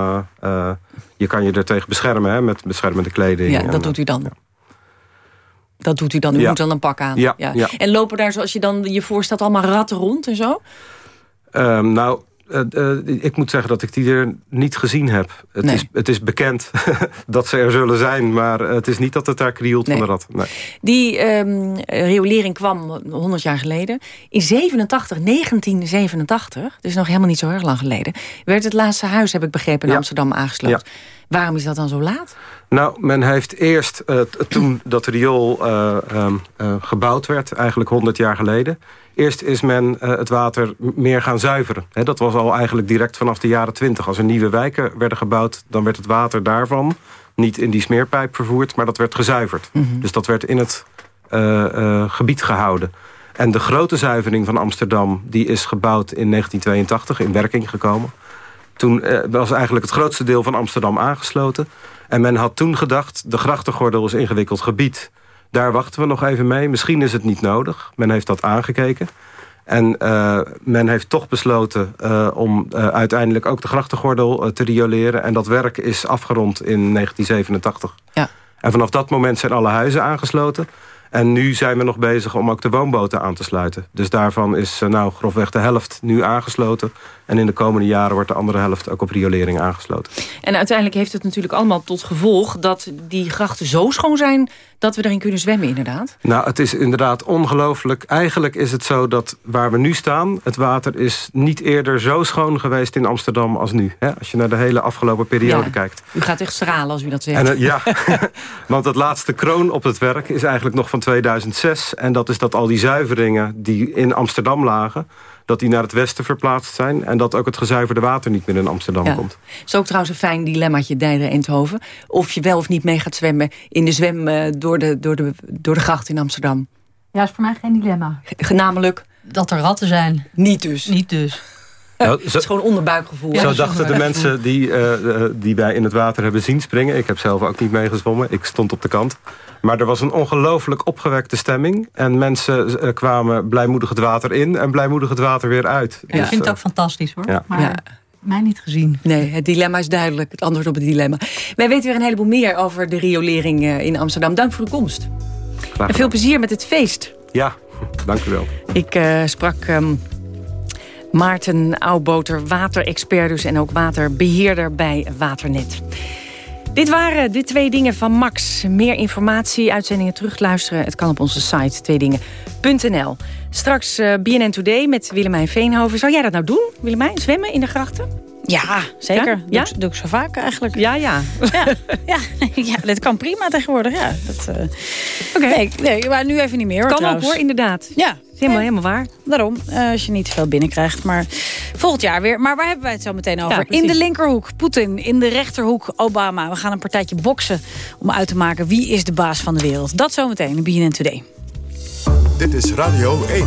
eh, je kan je er tegen beschermen hè, met beschermende kleding. Ja, En, dat doet u dan. Dat doet u dan. U Ja. moet dan een pak aan. Ja, ja. En lopen daar, zoals je dan je voorstelt, allemaal ratten rond en zo? Ehm, nou, eh, eh, ik moet zeggen dat ik die er niet gezien heb. Het, Nee. is, het is bekend dat ze er zullen zijn. Maar het is niet dat het daar krioelt Nee. van de rat. Nee. Die ehm, riolering kwam 100 jaar geleden. In 87, 1987, dus nog helemaal niet zo erg lang geleden... werd het laatste huis, heb ik begrepen, in. Amsterdam aangesloten. Waarom is dat dan zo laat? Nou, men heeft eerst, eh, toen dat riool eh, ehm, eh, gebouwd werd, eigenlijk 100 jaar geleden... eerst is men het water meer gaan zuiveren. Dat was al eigenlijk direct vanaf de jaren 20. Als er nieuwe wijken werden gebouwd, dan werd het water daarvan... niet in die smeerpijp vervoerd, maar dat werd gezuiverd. Dus dat werd in het gebied gehouden. En de grote zuivering van Amsterdam... die is gebouwd in 1982, in werking gekomen... Toen eh, was eigenlijk het grootste deel van Amsterdam aangesloten. En men had toen gedacht, de grachtengordel is ingewikkeld gebied. Daar wachten we nog even mee. Misschien is het niet nodig. Men heeft dat aangekeken. En eh, men heeft toch besloten eh, om uiteindelijk ook de grachtengordel te rioleren. En dat werk is afgerond in 1987. Ja. En vanaf dat moment zijn alle huizen aangesloten. En nu zijn we nog bezig om ook de woonboten aan te sluiten. Dus daarvan is eh, nou grofweg de helft nu aangesloten. En in de komende jaren wordt de andere helft ook op riolering aangesloten. En uiteindelijk heeft het natuurlijk allemaal tot gevolg... dat die grachten zo schoon zijn dat we erin kunnen zwemmen, inderdaad. Nou, het is inderdaad ongelooflijk. Eigenlijk is het zo dat waar we nu staan... het water is niet eerder zo schoon geweest in Amsterdam als nu. Hè? Als je naar de hele afgelopen periode Ja. kijkt. U gaat echt stralen als u dat zegt. En, eh, ja, want het laatste kroon op het werk is eigenlijk nog van 2006. En dat is dat al die zuiveringen die in Amsterdam lagen... dat die naar het westen verplaatst zijn... en dat ook het gezuiverde water niet meer in Amsterdam Ja. komt. is ook trouwens een fijn dilemmaatje, Dijder Eindhoven. Of je wel of niet mee gaat zwemmen in de zwem eh, door, de, door, de, door de gracht in Amsterdam. Ja, is voor mij geen dilemma. G- Namelijk? Dat er ratten zijn. Niet dus. Niet dus. Nou, Het is gewoon onderbuikgevoel. Zo dachten de mensen die, eh, eh, die wij in het water hebben zien springen. Ik heb zelf ook niet meegezwommen. Ik stond op de kant. Maar er was een ongelooflijk opgewekte stemming. En mensen eh, kwamen blijmoedig het water in... en blijmoedig het water weer uit. Ja, ik vind het ook fantastisch hoor. Ja. Maar Ja. Mij niet gezien. Nee, het dilemma is duidelijk. Het antwoord op het dilemma. Wij weten weer een heleboel meer over de riolering eh, in Amsterdam. Dank voor de komst. En veel plezier met het feest. Ja, dank u wel. Ik uh, sprak um, Maarten Oudboter, waterexpert dus... en ook waterbeheerder bij Waternet. Dit waren de twee dingen van Max. Meer informatie, uitzendingen terugluisteren. Het kan op onze site tweedingen.nl. Straks uh, BNN Today met Willemijn Veenhoven. Zou jij dat nou doen, Willemijn? Zwemmen in de grachten? Ja, zeker. Ja? Ja? Doe, doe ik zo vaak eigenlijk. Ja, ja. Ja, ja, ja dat kan prima tegenwoordig. Ja, dat, uh... Oké. Nee, nee, maar nu even niet meer. Hoor, kan trouwens. ook hoor, inderdaad. Ja. Helemaal, helemaal waar. Daarom, uh, als je niet te veel binnenkrijgt. Maar volgend jaar weer. Maar waar hebben wij het zo meteen over? Ja, in de linkerhoek, Poetin. In de rechterhoek, Obama. We gaan een partijtje boksen om uit te maken wie is de baas van de wereld. Dat zometeen in BNN Today. Dit is Radio 1.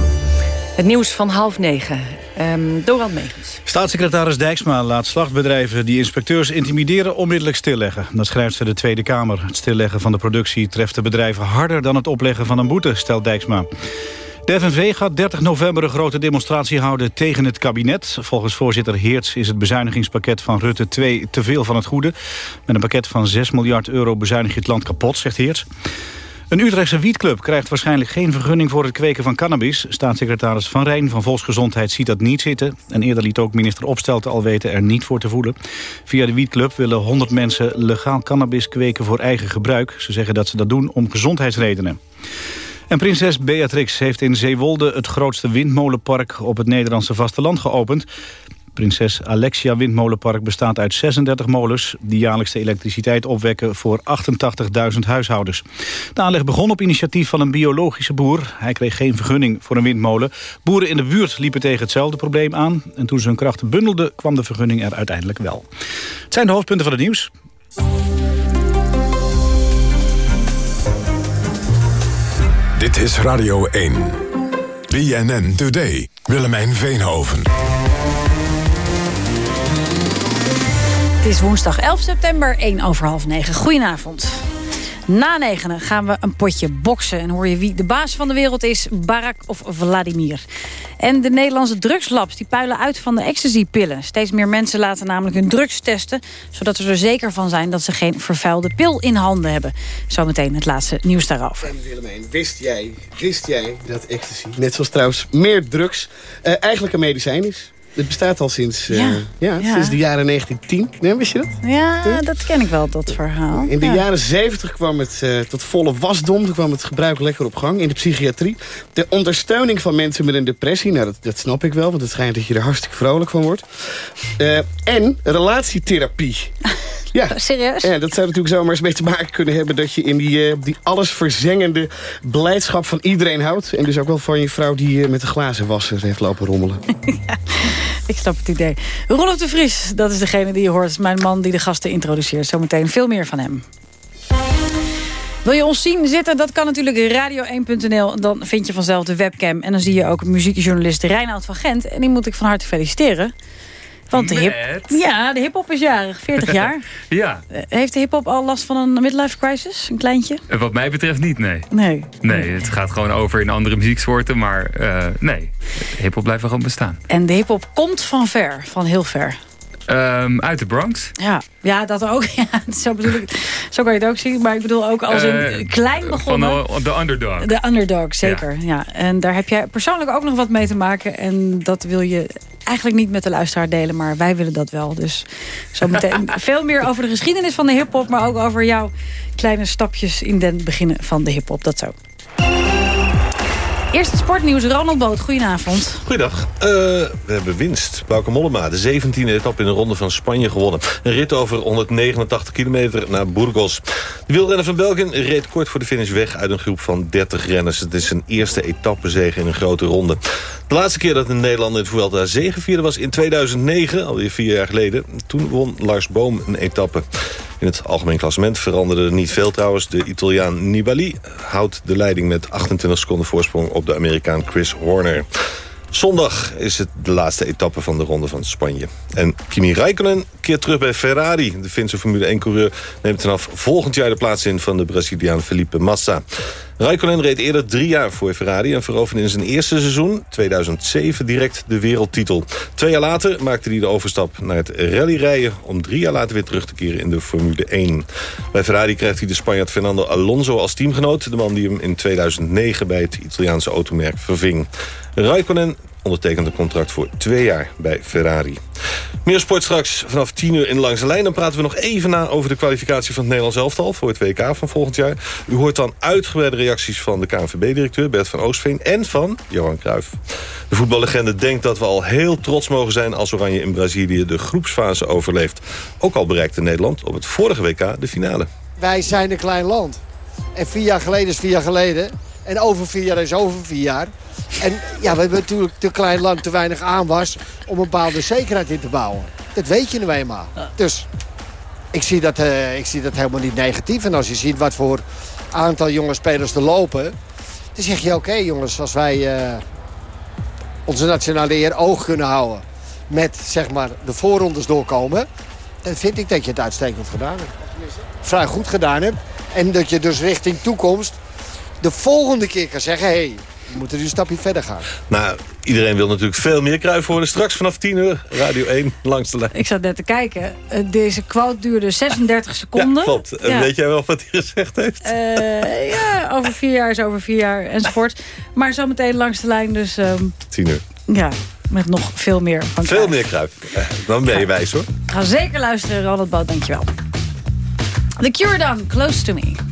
Het nieuws van half negen. Um, Dorald Megens. Staatssecretaris Dijksma laat slachtbedrijven die inspecteurs intimideren onmiddellijk stilleggen. Dat schrijft ze de Tweede Kamer. Het stilleggen van de productie treft de bedrijven harder dan het opleggen van een boete, stelt Dijksma. De FNV gaat 30 november een grote demonstratie houden tegen het kabinet. Volgens voorzitter Heerts is het bezuinigingspakket van Rutte 2 te veel van het goede. Met een pakket van 6 miljard euro bezuinig je het land kapot, zegt Heerts. Een Utrechtse wietclub krijgt waarschijnlijk geen vergunning voor het kweken van cannabis. Staatssecretaris Van Rijn van Volksgezondheid ziet dat niet zitten. En eerder liet ook minister Opstelten al weten er niet voor te voelen. Via de wietclub willen 100 mensen legaal cannabis kweken voor eigen gebruik. Ze zeggen dat ze dat doen om gezondheidsredenen. En prinses Beatrix heeft in Zeewolde het grootste windmolenpark op het Nederlandse vasteland geopend. Prinses Alexia Windmolenpark bestaat uit 36 molens... die jaarlijks de elektriciteit opwekken voor 88.000 huishoudens. De aanleg begon op initiatief van een biologische boer. Hij kreeg geen vergunning voor een windmolen. Boeren in de buurt liepen tegen hetzelfde probleem aan. En toen ze hun krachten bundelden, kwam de vergunning er uiteindelijk wel. Het zijn de hoofdpunten van het nieuws. Dit is Radio 1. BNN Today. Willemijn Veenhoven. Het is woensdag 11 september, 1 over half 9. Goedenavond. Na negenen gaan we een potje boksen. En hoor je wie de baas van de wereld is, Barack of Vladimir. En de Nederlandse drugslabs die puilen uit van de ecstasy-pillen. Steeds meer mensen laten namelijk hun drugs testen... zodat ze er zeker van zijn dat ze geen vervuilde pil in handen hebben. Zometeen het laatste nieuws daarover. En Willemijn, wist jij, dat ecstasy, net zoals trouwens meer drugs... Uh, eigenlijk een medicijn is? Het bestaat al sinds, uh, Ja, ja, sinds de jaren 1910. Nee, wist je dat? Ja, dat ken ik wel, dat verhaal. In de Ja. jaren 70 kwam het uh, tot volle wasdom. Toen kwam het gebruik lekker op gang in de psychiatrie. De ondersteuning van mensen met een depressie. Nou, dat, dat snap ik wel, want het schijnt dat je er hartstikke vrolijk van wordt. Uh, en relatietherapie. Ja, serieus? Ja, dat zou natuurlijk zomaar eens mee te maken kunnen hebben... dat je in die, uh, die allesverzengende blijdschap van iedereen houdt. En dus ook wel van je vrouw die uh, met de glazen wasser heeft lopen rommelen. Ik snap het idee. Rolf de Vries, dat is degene die je hoort. Mijn man die de gasten introduceert. Zometeen veel meer van hem. Wil je ons zien zitten? Dat kan natuurlijk radio1.nl. Dan vind je vanzelf de webcam. En dan zie je ook muziekjournalist Reinoud van Gent. En die moet ik van harte feliciteren. Want de hip, ja, de hip-hop is jarig, 40 jaar. Ja, Eh, Heeft de hip-hop al last van een midlife crisis? Een kleintje? en wat mij betreft niet, nee. Nee. Nee, het gaat gewoon over in andere muzieksoorten, maar eh, nee. Hiphop blijft wel gewoon bestaan. En de hip-hop komt van ver, van heel ver. Ehm, uit de Bronx. Ja, ja dat ook. Ja, zo, bedoel ik, zo kan je het ook zien. Maar ik bedoel ook als Eh, klein begonnen. Van de, de underdog. De underdog, zeker. Ja. En daar heb jij persoonlijk ook nog wat mee te maken. En dat wil je eigenlijk niet met de luisteraar delen. Maar wij willen dat wel. Dus zometeen veel meer over de geschiedenis van de hiphop. Maar ook over jouw kleine stapjes in den beginnen van de hiphop. Dat zo. Eerst het sportnieuws. Ronald Boot, goedenavond. Goeiedag. Uh, we hebben winst. Bauke Mollema, de 17e etappe in de ronde van Spanje gewonnen. Een rit over 189 kilometer naar Burgos. De wielrenner van België reed kort voor de finish weg uit een groep van 30 renners. Het is zijn eerste etappezege in een grote ronde. De laatste keer dat een Nederlander in het Vuelta zegevierde was in 2009, alweer vier jaar geleden. Toen won Lars Boom een etappe. In het algemeen klassement veranderde er niet veel trouwens. De Italiaan Nibali houdt de leiding met 28 seconden voorsprong op de Amerikaan Chris Horner. Zondag is het de laatste etappe van de Ronde van Spanje. En Kimi Räikkönen keert terug bij Ferrari. De Finse Formule 1-coureur neemt vanaf volgend jaar de plaats in... van de Braziliaan Felipe Massa. Raikkonen reed eerder drie jaar voor Ferrari... en veroverde in zijn eerste seizoen, 2007, direct de wereldtitel. Twee jaar later maakte hij de overstap naar het rallyrijden... om drie jaar later weer terug te keren in de Formule 1. Bij Ferrari krijgt hij de Spanjaard Fernando Alonso als teamgenoot... de man die hem in 2009 bij het Italiaanse automerk verving. Raikkonen ondertekent een contract voor twee jaar bij Ferrari. Meer sport straks vanaf 10 uur in Langs de Lijn. Dan praten we nog even na over de kwalificatie van het Nederlands elftal... voor het WK van volgend jaar. U hoort dan uitgebreide reacties van de KNVB-directeur Bert van Oostveen... en van Johan Cruijff. De voetballegende denkt dat we al heel trots mogen zijn... als Oranje in Brazilië de groepsfase overleeft. Ook al bereikte Nederland op het vorige WK de finale. Wij zijn een klein land. En vier jaar geleden is vier jaar geleden. En over vier jaar is over vier jaar. En ja, we hebben natuurlijk te klein land, te weinig aanwas... om een bepaalde zekerheid in te bouwen. Dat weet je nu eenmaal. Dus ik zie, dat, uh, ik zie dat helemaal niet negatief. En als je ziet wat voor aantal jonge spelers er lopen... dan zeg je, oké jongens, als wij uh, onze nationale eer oog kunnen houden... met zeg maar de voorrondes doorkomen... dan vind ik dat je het uitstekend gedaan hebt. Vrij goed gedaan hebt. En dat je dus richting toekomst de volgende keer kan zeggen... hé, hey, we moeten nu een stapje verder gaan. Nou, iedereen wil natuurlijk veel meer kruif worden. Straks vanaf 10 uur, Radio 1, langs de lijn. Ik zat net te kijken. Uh, deze quote duurde 36 seconden. Ja, klopt. Ja. Weet jij wel wat hij gezegd heeft? Uh, ja, over vier jaar is over vier jaar enzovoort. Maar zometeen langs de lijn, dus... Um, 10 uur. Ja, met nog veel meer van Veel meer kruif. Dan ben je wijs, hoor. Ga zeker luisteren, Ronald Boot, dankjewel. The Cure dan, Close to Me.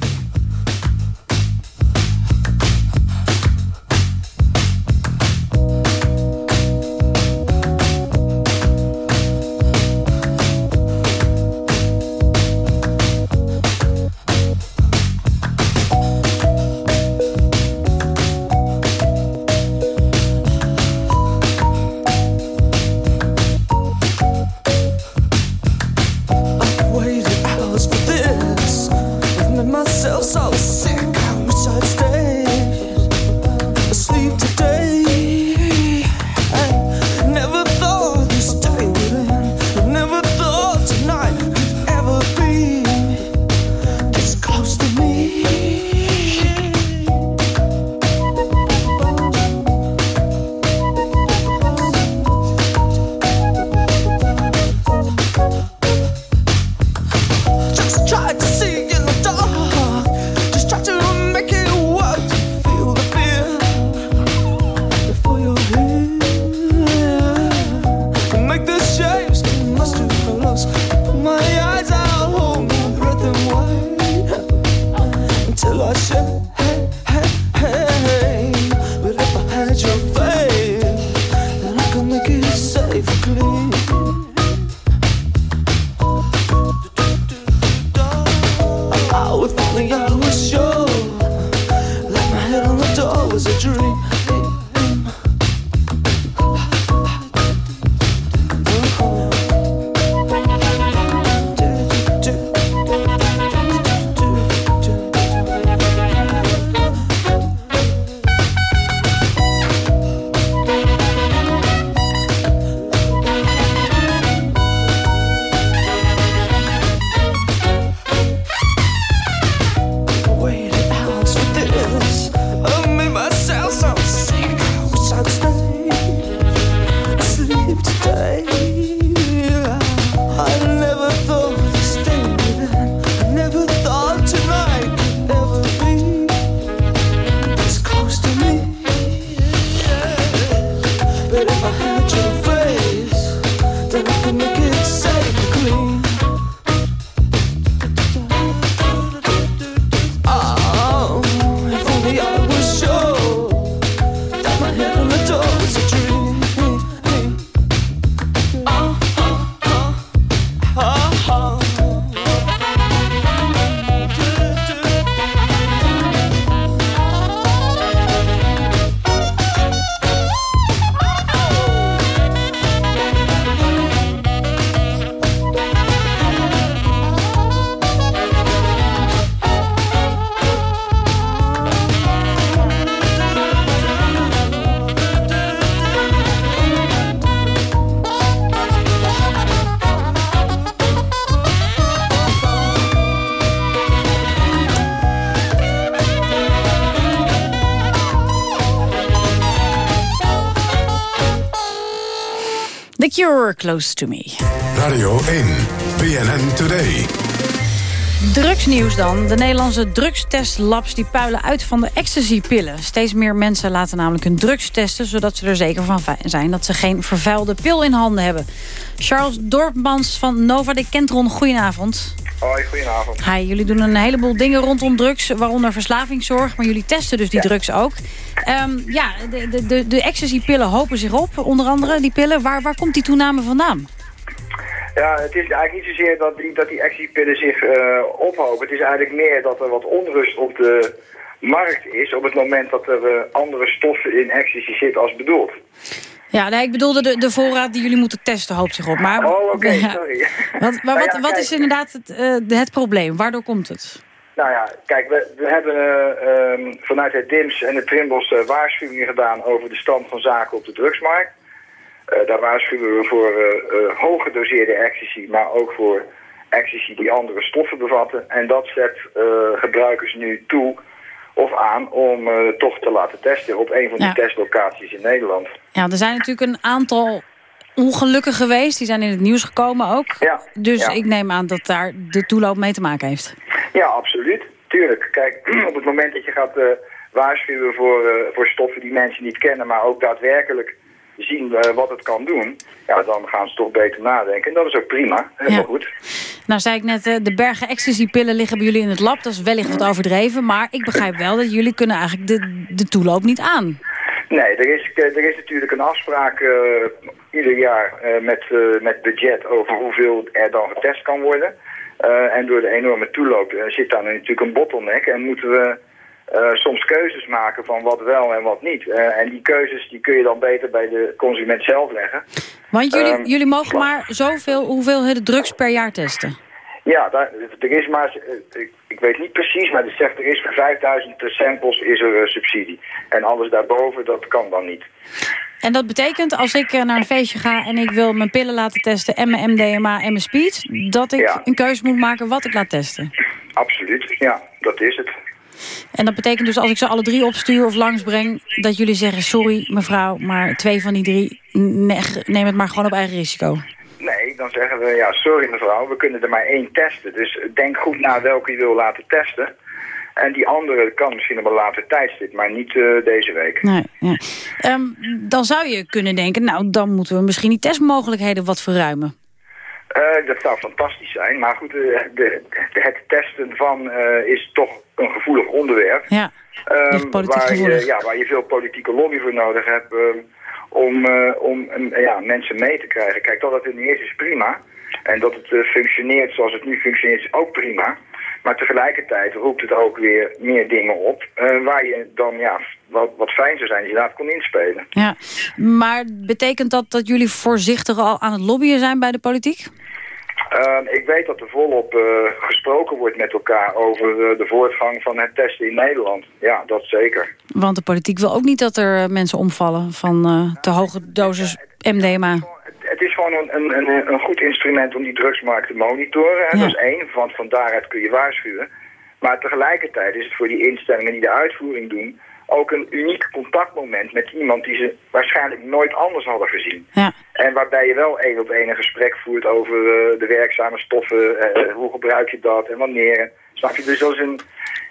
Close to Me. Radio 1, BNN Today. Drugsnieuws dan. De Nederlandse drugstestlabs die puilen uit van de ecstasy-pillen. Steeds meer mensen laten namelijk hun drugs testen... zodat ze er zeker van zijn dat ze geen vervuilde pil in handen hebben. Charles Dorpmans van Nova de Kentron, goedenavond. Hoi, goedenavond. Hi, jullie doen een heleboel dingen rondom drugs, waaronder verslavingszorg. Maar jullie testen dus die drugs ook. Ehm, ja, de, de, de, de ecstasy-pillen hopen zich op, onder andere die pillen. Waar, waar komt die toename vandaan? Ja, het is eigenlijk niet zozeer dat die, dat die ecstasy-pillen zich uh, ophopen. Het is eigenlijk meer dat er wat onrust op de markt is... op het moment dat er uh, andere stoffen in ecstasy zitten als bedoeld. Ja, nee, ik bedoelde de, de voorraad die jullie moeten testen, hoopt zich op. Maar, oh, oké, okay, sorry. Wat, maar wat, ja, wat is inderdaad het, uh, het probleem? Waardoor komt het? Nou ja, kijk, we, we hebben uh, um, vanuit het DIMS en het Trimbos uh, waarschuwingen gedaan over de stand van zaken op de drugsmarkt. Uh, daar waarschuwen we voor hoog gedoseerde ecstasy, maar ook voor ecstasy die andere stoffen bevatten. En dat zet gebruikers nu toe of aan om uh, toch te laten testen op een van die ja. testlocaties in Nederland. Ja, er zijn natuurlijk een aantal ongelukken geweest. Die zijn in het nieuws gekomen ook. Ja, dus ja. ik neem aan dat daar de toeloop mee te maken heeft. Ja, absoluut. Tuurlijk. Kijk, op het moment dat je gaat uh, waarschuwen voor, uh, voor stoffen die mensen niet kennen... maar ook daadwerkelijk zien uh, wat het kan doen... ja, dan gaan ze toch beter nadenken. En dat is ook prima. Helemaal ja. goed. Nou, zei ik net, de bergen ecstasy-pillen liggen bij jullie in het lab. Dat is wellicht wat overdreven. Maar ik begrijp wel dat jullie kunnen eigenlijk de, de toeloop niet aan. Nee, er is, er is natuurlijk een afspraak uh, ieder jaar uh, met, uh, met budget over hoeveel er dan getest kan worden. en door de enorme toeloop zit daar natuurlijk een bottleneck en moeten we soms keuzes maken van wat wel en wat niet. en die keuzes die kun je dan beter bij de consument zelf leggen. Want jullie, um, jullie mogen maar zoveel hoeveelheden drugs per jaar testen? Ja, daar, er is maar, ik, ik, weet niet precies, maar het zegt er is voor 5000 samples is er subsidie. En alles daarboven, dat kan dan niet. En dat betekent, als ik naar een feestje ga en ik wil mijn pillen laten testen... en mijn MDMA en mijn speed, dat ik ja. een keuze moet maken wat ik laat testen? Absoluut, ja, dat is het. En dat betekent dus als ik ze alle drie opstuur of langsbreng... dat jullie zeggen, sorry mevrouw, maar twee van die drie... neem het maar gewoon op eigen risico. Nee, dan zeggen we, ja, sorry mevrouw, we kunnen er maar één testen. Dus denk goed na welke je wil laten testen. En die andere kan misschien op een later tijdstip, maar niet uh, deze week. Nee, ja. um, dan zou je kunnen denken, nou, dan moeten we misschien die testmogelijkheden wat verruimen. Uh, dat zou fantastisch zijn, maar goed, uh, de, de, het testen van is toch een gevoelig onderwerp. Ja, um, waar, je, ja, waar je veel politieke lobby voor nodig hebt om, uh, om uh, ja, mensen mee te krijgen. Kijk, dat het in eerste is prima. En dat het functioneert zoals het nu functioneert is ook prima. Maar tegelijkertijd roept het ook weer meer dingen op... waar je dan ja, wat, wat fijn zou zijn als je daar kon inspelen. Ja, maar betekent dat dat jullie voorzichtig al aan het lobbyen zijn bij de politiek? Uh, ik weet dat er volop uh, gesproken wordt met elkaar over uh, de voortgang van het testen in Nederland. Ja, dat zeker. Want de politiek wil ook niet dat er mensen omvallen van te hoge dosis MDMA. Het is gewoon een, een, een, goed instrument om die drugsmarkt te monitoren. Ja. Dat is één, want van daaruit kun je waarschuwen. Maar tegelijkertijd is het voor die instellingen die de uitvoering doen ook een uniek contactmoment met iemand die ze waarschijnlijk nooit anders hadden gezien. Ja. En waarbij je wel één op één een gesprek voert over uh, de werkzame stoffen, uh, hoe gebruik je dat en wanneer. Snap je? Dus dat is, een,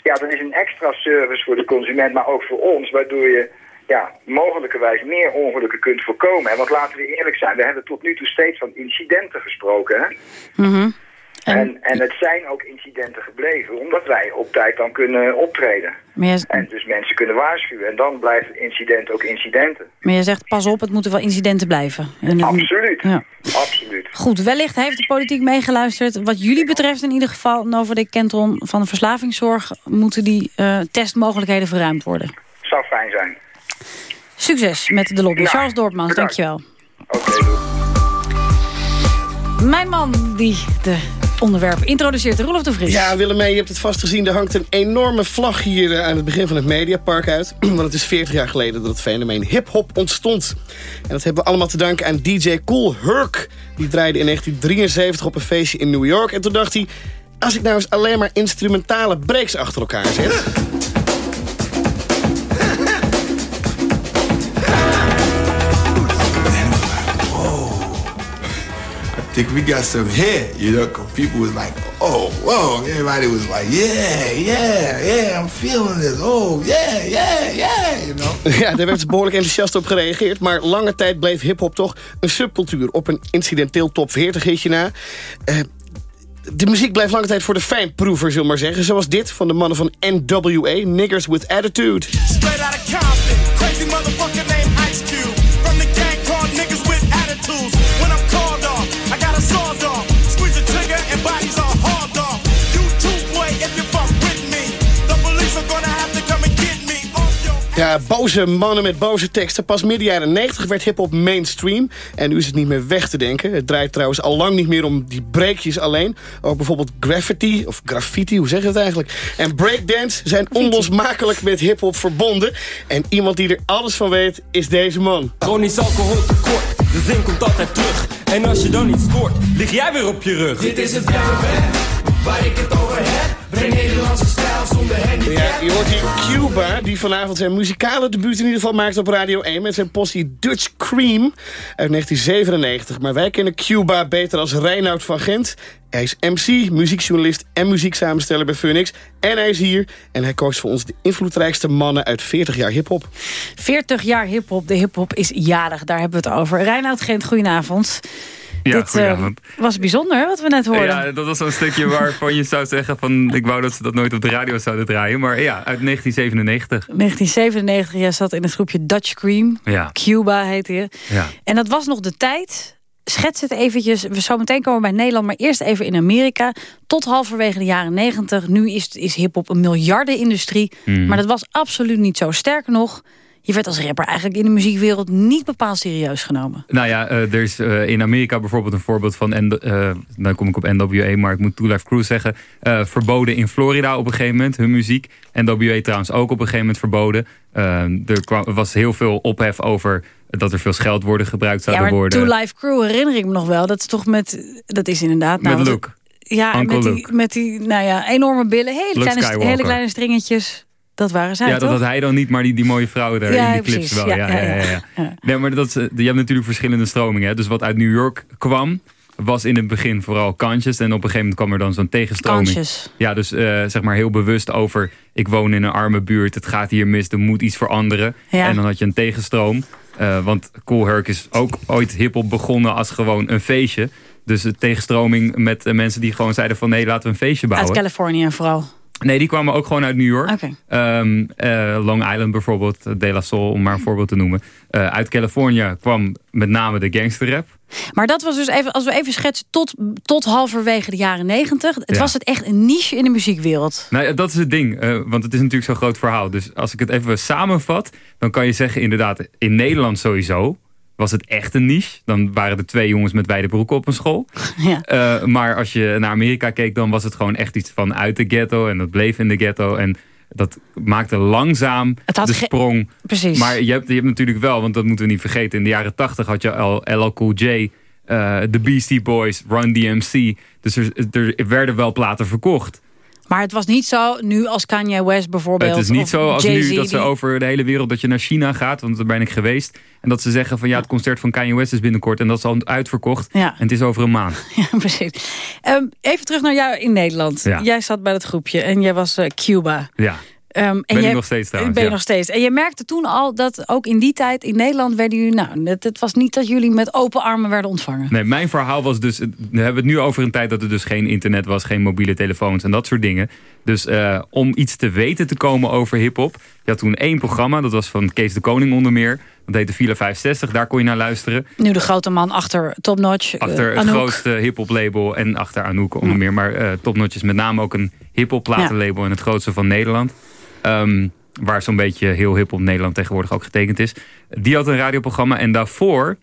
ja, dat is een extra service voor de consument, maar ook voor ons, waardoor je ja, mogelijkerwijs meer ongelukken kunt voorkomen. En want laten we eerlijk zijn, we hebben tot nu toe steeds van incidenten gesproken. Hè? Mm -hmm. En, en, het zijn ook incidenten gebleven, omdat wij op tijd dan kunnen optreden. Je... En dus mensen kunnen waarschuwen. En dan blijven incidenten ook incidenten. Maar je zegt, pas op, het moeten wel incidenten blijven. En Absoluut. Ja. Absoluut. Goed, wellicht heeft de politiek meegeluisterd. Wat jullie betreft in ieder geval, Nova de Kentron van de verslavingszorg... moeten die uh, testmogelijkheden verruimd worden. Zou fijn zijn. Succes met de lobby. Charles Dortmans, dankjewel. Oké, okay, Mijn man die de onderwerp introduceert, Roelof de Vries. Ja, Willemijn, je hebt het vast gezien. Er hangt een enorme vlag hier aan het begin van het Mediapark uit. Want het is 40 jaar geleden dat het fenomeen hip-hop ontstond. En dat hebben we allemaal te danken aan DJ Cool Herc. Die draaide in 1973 op een feestje in New York. En toen dacht hij, als ik nou eens alleen maar instrumentale breaks achter elkaar zet... think we got some hit, you know, 'cause people was like, oh, whoa, everybody was like, yeah, yeah, yeah, I'm feeling this, oh, yeah, yeah, yeah, you know. Ja, daar werd behoorlijk enthousiast op gereageerd. Maar lange tijd bleef hiphop toch een subcultuur op een incidenteel top 40 hitje na. Eh, de muziek blijft lange tijd voor de fijnproever, zullen we maar zeggen. Zoals dit van de mannen van NWA, Niggers with Attitude. Straight out of Compton, crazy motherfucker Ja, boze mannen met boze teksten. Pas midden jaren 90 werd hiphop mainstream. En nu is het niet meer weg te denken. Het draait trouwens al lang niet meer om die breekjes alleen. Ook bijvoorbeeld graffiti, of graffiti, hoe zeg je het eigenlijk? En breakdance zijn onlosmakelijk met hiphop verbonden. En iemand die er alles van weet, is deze man. Chronisch alcoholtekort, de zin komt altijd terug. En als je dan niet scoort, lig jij weer op je rug. Dit is het web, waar ik het over heb. Breng Ja, je hoort hier Cuba, die vanavond zijn muzikale debuut in ieder geval maakt op Radio 1... met zijn postie Dutch Cream uit 1997. Maar wij kennen Cuba beter als Reinoud van Gent. Hij is MC, muziekjournalist en muzieksamensteller bij Phoenix. En hij is hier en hij koos voor ons de invloedrijkste mannen uit 40 jaar hiphop. 40 jaar hiphop. De hiphop is jarig, daar hebben we het over. Reinoud Gent, goedenavond. Ja, Dit eh, was bijzonder, wat we net hoorden. Ja, dat was zo'n stukje waarvan je zou zeggen van... ik wou dat ze dat nooit op de radio zouden draaien. Maar ja, uit 1997. 1997, jij zat in het groepje Dutch Cream. Ja. Cuba heette je. Ja. En dat was nog de tijd. Schets het eventjes. We zo meteen komen bij Nederland, maar eerst even in Amerika. Tot halverwege de jaren 90. Nu is, is hiphop een miljardenindustrie. Mhm. Maar dat was absoluut niet zo. Sterker nog, je werd als rapper eigenlijk in de muziekwereld niet bepaald serieus genomen. Nou ja, eh, er is eh, in Amerika bijvoorbeeld een voorbeeld van... N eh, dan kom ik op NWA, maar ik moet Two Life Crew zeggen... verboden in Florida op een gegeven moment, hun muziek. NWA trouwens ook op een gegeven moment verboden. Er kwam, was heel veel ophef over dat er veel scheldwoorden gebruikt Ja, zouden maar worden. Two Life Crew herinner ik me nog wel. Dat is toch met, dat is inderdaad... Met nou, wat- Luke. Ja, en Uncle met die, Luke. met die nou ja, enorme billen. Hele, Luke kleine, Skywalker. hele kleine stringetjes. Dat waren zij, ja, dat had hij dan niet, maar die, die mooie vrouw daar Ja, in die clips wel. Ja, Ja, ja. Nee, maar dat, eh, je hebt natuurlijk verschillende stromingen. Hè. Dus wat uit New York kwam, was in het begin vooral kantjes. En op een gegeven moment kwam er dan zo'n tegenstroming. Kansjes. Ja, dus eh, zeg maar heel bewust over... ik woon in een arme buurt, het gaat hier mis, er moet iets veranderen. Ja. En dan had je een tegenstroom. Eh, want Cool Herc is ook ooit hiphop begonnen als gewoon een feestje. Dus de tegenstroming met mensen die gewoon zeiden van... nee, laten we een feestje bouwen. Uit Californië vooral. Nee, die kwamen ook gewoon uit New York. Ehm, eh, Long Island bijvoorbeeld, De La Soul, om maar een voorbeeld te noemen. Eh, uit Californië kwam met name de gangsterrap. Maar dat was dus even, als we even schetsen, tot, tot halverwege de jaren negentig. Het Ja. was het echt een niche in de muziekwereld. Nou dat is het ding, eh, want het is natuurlijk zo'n groot verhaal. Dus als ik het even samenvat, dan kan je zeggen inderdaad... in Nederland sowieso was het echt een niche. Dan waren er twee jongens met wijde broeken op een school. Ja. Eh, maar als je naar Amerika keek, dan was het gewoon echt iets van uit de ghetto. En dat bleef in de ghetto. En dat maakte langzaam de sprong. Precies. Maar je hebt, je hebt natuurlijk wel, want dat moeten we niet vergeten. In de jaren tachtig had je al LL Cool J, eh de Beastie Boys, Run DMC. Dus er, er werden wel platen verkocht. Maar het was niet zo, nu als Kanye West bijvoorbeeld. Het is niet zo als nu dat ze die- over de hele wereld... dat je naar China gaat, want daar ben ik geweest. En dat ze zeggen van ja, het concert van Kanye West is binnenkort... en dat is al uitverkocht. Ja. En het is over een maand. Ja, precies. Ehm, even terug naar jou in Nederland. Ja. Jij zat bij dat groepje en jij was eh, Cuba. Ja. En Ben jij- nog steeds trouwens, Ben je ja. nog steeds. En je merkte toen al dat ook in die tijd in Nederland werden jullie... Nou, het, het was niet dat jullie met open armen werden ontvangen. Nee, mijn verhaal was dus... We hebben het nu over een tijd dat er dus geen internet was... geen mobiele telefoons en dat soort dingen. Dus eh, om iets te weten te komen over hiphop... Je had toen één programma, dat was van Kees de Koning onder meer. Dat heette Villa 65, daar kon je naar luisteren. Nu de grote man achter Top Notch. eh, Achter het grootste hiphop label en achter Anouk onder meer. Maar eh Top Notch is met name ook een hiphop platenlabel en het grootste van Nederland. Ehm, waar zo'n beetje heel hiphop Nederland tegenwoordig ook getekend is. Die had een radioprogramma en daarvoor,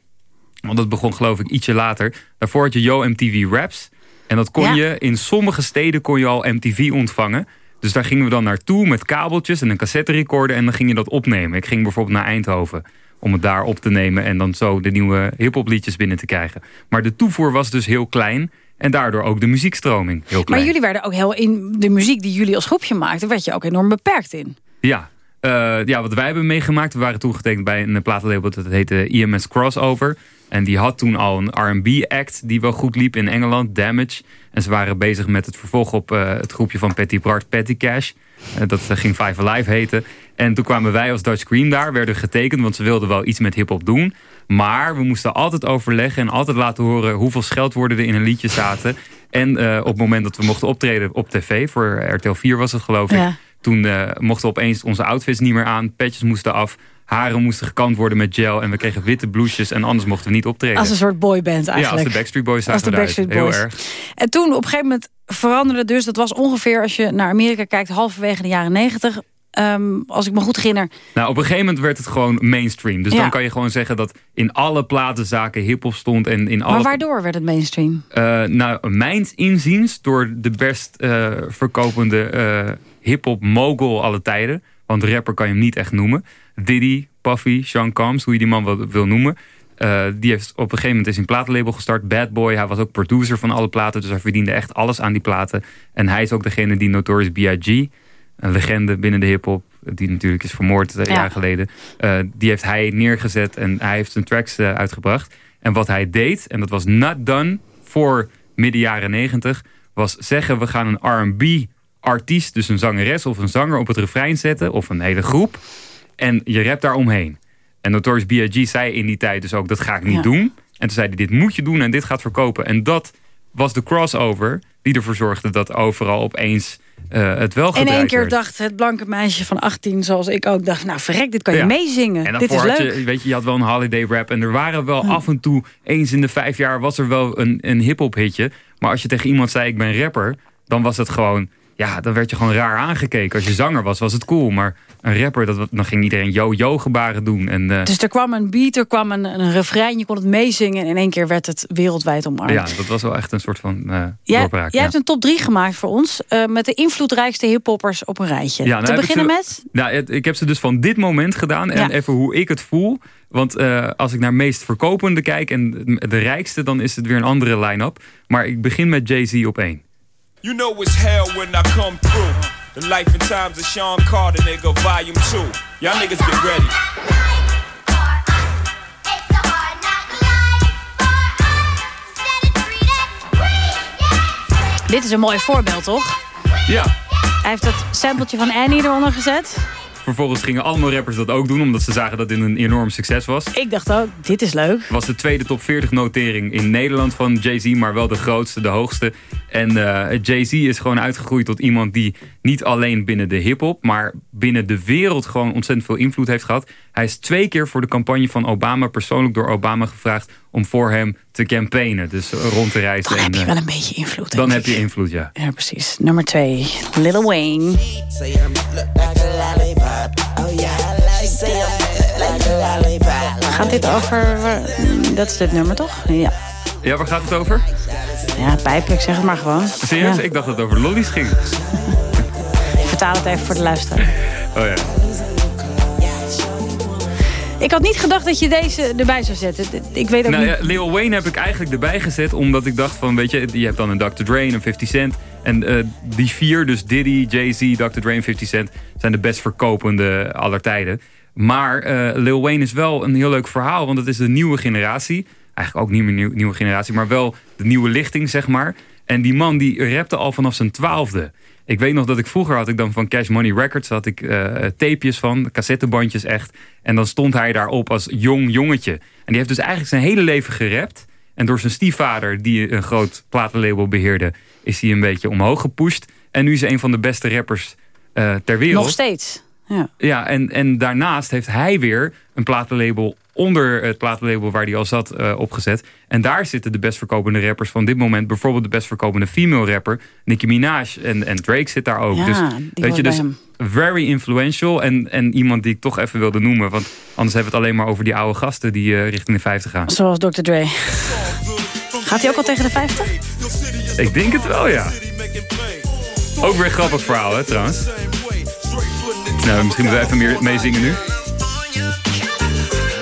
want dat begon geloof ik ietsje later. Daarvoor had je Yo MTV Raps. En dat kon Ja. je, in sommige steden kon je al MTV ontvangen. Dus daar gingen we dan naartoe met kabeltjes en een cassette recorder. En dan ging je dat opnemen. Ik ging bijvoorbeeld naar Eindhoven om het daar op te nemen. En dan zo de nieuwe hiphop liedjes binnen te krijgen. Maar de toevoer was dus heel klein. En daardoor ook de muziekstroming heel klein. Maar jullie werden ook heel in de muziek die jullie als groepje maakten... werd je ook enorm beperkt in. Ja, Eh, ja, wat wij hebben meegemaakt. We waren toen getekend bij een platenlabel dat heette EMS Crossover. En die had toen al een R&B-act die wel goed liep in Engeland, Damage. En ze waren bezig met het vervolg op eh, het groepje van Patty Bart, Patty Cash. Eh, dat ging Five Alive heten. En toen kwamen wij als Dutch Scream daar, werden getekend... want ze wilden wel iets met hiphop doen. Maar we moesten altijd overleggen en altijd laten horen... hoeveel scheldwoorden er in een liedje zaten. En eh, op het moment dat we mochten optreden op tv... voor RTL 4 was het geloof ik... Ja. toen eh, mochten we opeens onze outfits niet meer aan. Petjes moesten af. Haren moesten gekant worden met gel. En we kregen witte blouses. En anders mochten we niet optreden. Als een soort boyband ja, eigenlijk. als de Backstreet Boys Als de eruit. Backstreet Heel erg. En toen op een gegeven moment veranderde dus. Dat was ongeveer, als je naar Amerika kijkt, halverwege de jaren negentig. Ehm, als ik me goed herinner. Nou, op een gegeven moment werd het gewoon mainstream. Dus Ja. dan kan je gewoon zeggen dat in alle platenzaken hiphop stond. En in alle Maar waardoor werd het mainstream? Eh, nou, mijns inziens door de best eh, verkopende eh hip-hop mogul alle tijden. Want rapper kan je hem niet echt noemen. Diddy, Puffy, Sean Combs, hoe je die man wil, wil noemen. Die heeft op een gegeven moment is een platenlabel gestart. Bad Boy, hij was ook producer van alle platen. Dus hij verdiende echt alles aan die platen. En hij is ook degene die Notorious B.I.G., een legende binnen de hip-hop, die natuurlijk is vermoord een Ja. jaar geleden. eh, die heeft hij neergezet en hij heeft zijn tracks eh, uitgebracht. En wat hij deed, en dat was not done voor midden jaren negentig, was zeggen we gaan een R&B artiest, dus een zangeres of een zanger op het refrein zetten, of een hele groep. En je rapt daar omheen. En Notorious B.I.G. zei in die tijd dus ook, dat ga ik niet Ja. doen. En toen zei hij, dit moet je doen en dit gaat verkopen. En dat was de crossover die ervoor zorgde dat overal opeens eh, het wel In één keer werd. dacht het blanke meisje van 18, zoals ik ook dacht... nou verrek, dit kan je meezingen. En Dit is leuk. je, weet je, je had wel een holiday rap. En er waren wel af en toe, eens in de vijf jaar, was er wel een, een hip-hop hitje. Maar als je tegen iemand zei, ik ben rapper, dan was het gewoon, ja, dan werd je gewoon raar aangekeken. Als je zanger was, was het cool. Maar een rapper, dat, dan ging iedereen yo-yo gebaren doen. En, eh, Dus er kwam een beat, er kwam een, een refrein, je kon het meezingen... en in één keer werd het wereldwijd omarmd. ja, dat was wel echt een soort van eh Jij, doorbraak. jij ja. hebt een top 3 gemaakt voor ons... eh, met de invloedrijkste hiphoppers op een rijtje. Ja, nou Te ik beginnen ze- met... Nou, ik heb ze dus van dit moment gedaan. En even hoe ik het voel. Want als ik naar meest verkopende kijk en de rijkste... dan is het weer een andere line-up. Maar ik begin met Jay-Z op één. You know it's hell when I come through. The life and times of Sean Carter, nigga, volume 2. Y'all niggas get ready. Dit is een mooi voorbeeld, toch? Ja. Hij heeft dat sampletje van Annie eronder gezet. Vervolgens gingen allemaal rappers dat ook doen... omdat ze zagen dat dit een enorm succes was. Ik dacht ook, dit is leuk. Het was de tweede top 40 notering in Nederland van Jay-Z... maar wel de grootste, de hoogste. En eh, Jay-Z is gewoon uitgegroeid tot iemand die niet alleen binnen de hiphop... maar binnen de wereld gewoon ontzettend veel invloed heeft gehad. Hij is twee keer voor de campagne van Obama... persoonlijk door Obama gevraagd om voor hem te campaignen. Dus eh, rond te reizen. Dan en, heb je eh, wel een beetje invloed. Dan heb je invloed, ja. Ja, precies. Nummer 2, Lil Wayne. Gaat dit over... eh, Dat is dit nummer, toch? Ja. Ja, waar gaat het over? Ja, pijpen, ik zeg het maar gewoon. Serieus? Ja. Ik dacht dat het over lollies ging. Vertaal het even voor de luisteraar. Oh ja. Ik had niet gedacht dat je deze erbij zou zetten. Ik weet ook Nou niet... ja, Lil Wayne heb ik eigenlijk erbij gezet. Omdat ik dacht van, weet je, je hebt dan een Dr. Dre en een 50 Cent. En eh, die vier, dus Diddy, Jay-Z, Dr. Dre en 50 Cent... zijn de best verkopende aller tijden. Maar eh, Lil Wayne is wel een heel leuk verhaal. Want het is de nieuwe generatie. Eigenlijk ook niet meer nieuw, nieuwe generatie. Maar wel de nieuwe lichting, zeg maar. En die man die rapte al vanaf zijn twaalfde. Ik weet nog dat ik vroeger had ik dan van Cash Money Records... had ik eh, tapejes van, cassettebandjes echt. En dan stond hij daarop als jong jongetje. En die heeft dus eigenlijk zijn hele leven gerapt. En door zijn stiefvader, die een groot platenlabel beheerde... is hij een beetje omhoog gepusht. En nu is hij een van de beste rappers eh, ter wereld. Nog steeds. Ja. Ja, en, en daarnaast heeft hij weer een platenlabel onder het platenlabel waar hij al zat eh, opgezet. En daar zitten de best verkopende rappers van dit moment. Bijvoorbeeld de best verkopende female rapper, Nicki Minaj. En, en Drake zit daar ook. Ja, dus weet je, dus hem. very influential. En, en iemand die ik toch even wilde noemen. Want anders hebben we het alleen maar over die oude gasten die eh, richting de 50 gaan. Zoals Dr. Dre. Gaat hij ook al tegen de 50? Ik denk het wel, ja. Ook weer een grappig verhaal, hè, trouwens. Nou, misschien moeten we even meer meezingen nu.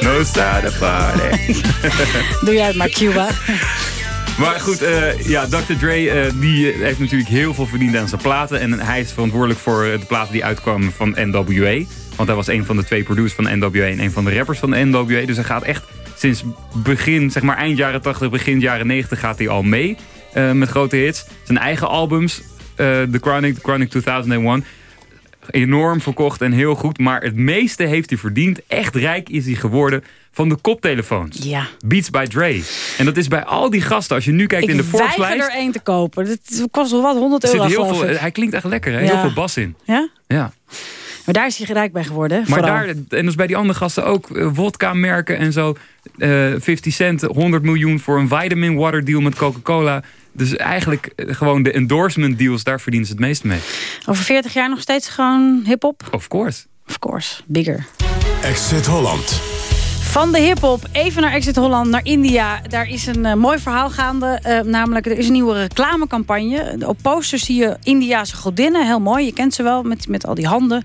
No side party. Doe jij het maar, Cuba. Maar goed, eh, ja, Dr. Dre eh, die heeft natuurlijk heel veel verdiend aan zijn platen. En hij is verantwoordelijk voor eh, de platen die uitkwamen van NWA. Want hij was een van de twee producers van NWA en een van de rappers van NWA. Dus hij gaat echt sinds begin, zeg maar eind jaren 80, begin jaren 90 gaat hij al mee met grote hits. Zijn eigen albums, The Chronic, The Chronic 2001 enorm verkocht en heel goed. Maar het meeste heeft hij verdiend. Echt rijk is hij geworden van de koptelefoons. Ja. Beats by Dre. En dat is bij al die gasten. Als je nu kijkt in de Ik weiger Forbes-lijst... er één te kopen. Dat kost wel wat, 100 er zit euro heel veel, ik. Hij klinkt echt lekker. Hè? Ja. Heel veel bas in. Ja? Ja. Maar daar is hij rijk bij geworden. Maar vooral. daar, en dat is bij die andere gasten ook, eh, vodka-merken en zo. eh 50 cent, 100 miljoen voor een vitamin water deal met Coca-Cola. Dus eigenlijk eh, gewoon de endorsement deals, daar verdienen ze het meest mee. Over 40 jaar nog steeds gewoon hip-hop? Of course. Of course, bigger. Exit Holland. Van de hip-hop even naar Exit Holland, naar India. Daar is een eh, mooi verhaal gaande. eh, namelijk, er is een nieuwe reclamecampagne. Op posters zie je Indiase godinnen. Heel mooi, je kent ze wel met, met al die handen.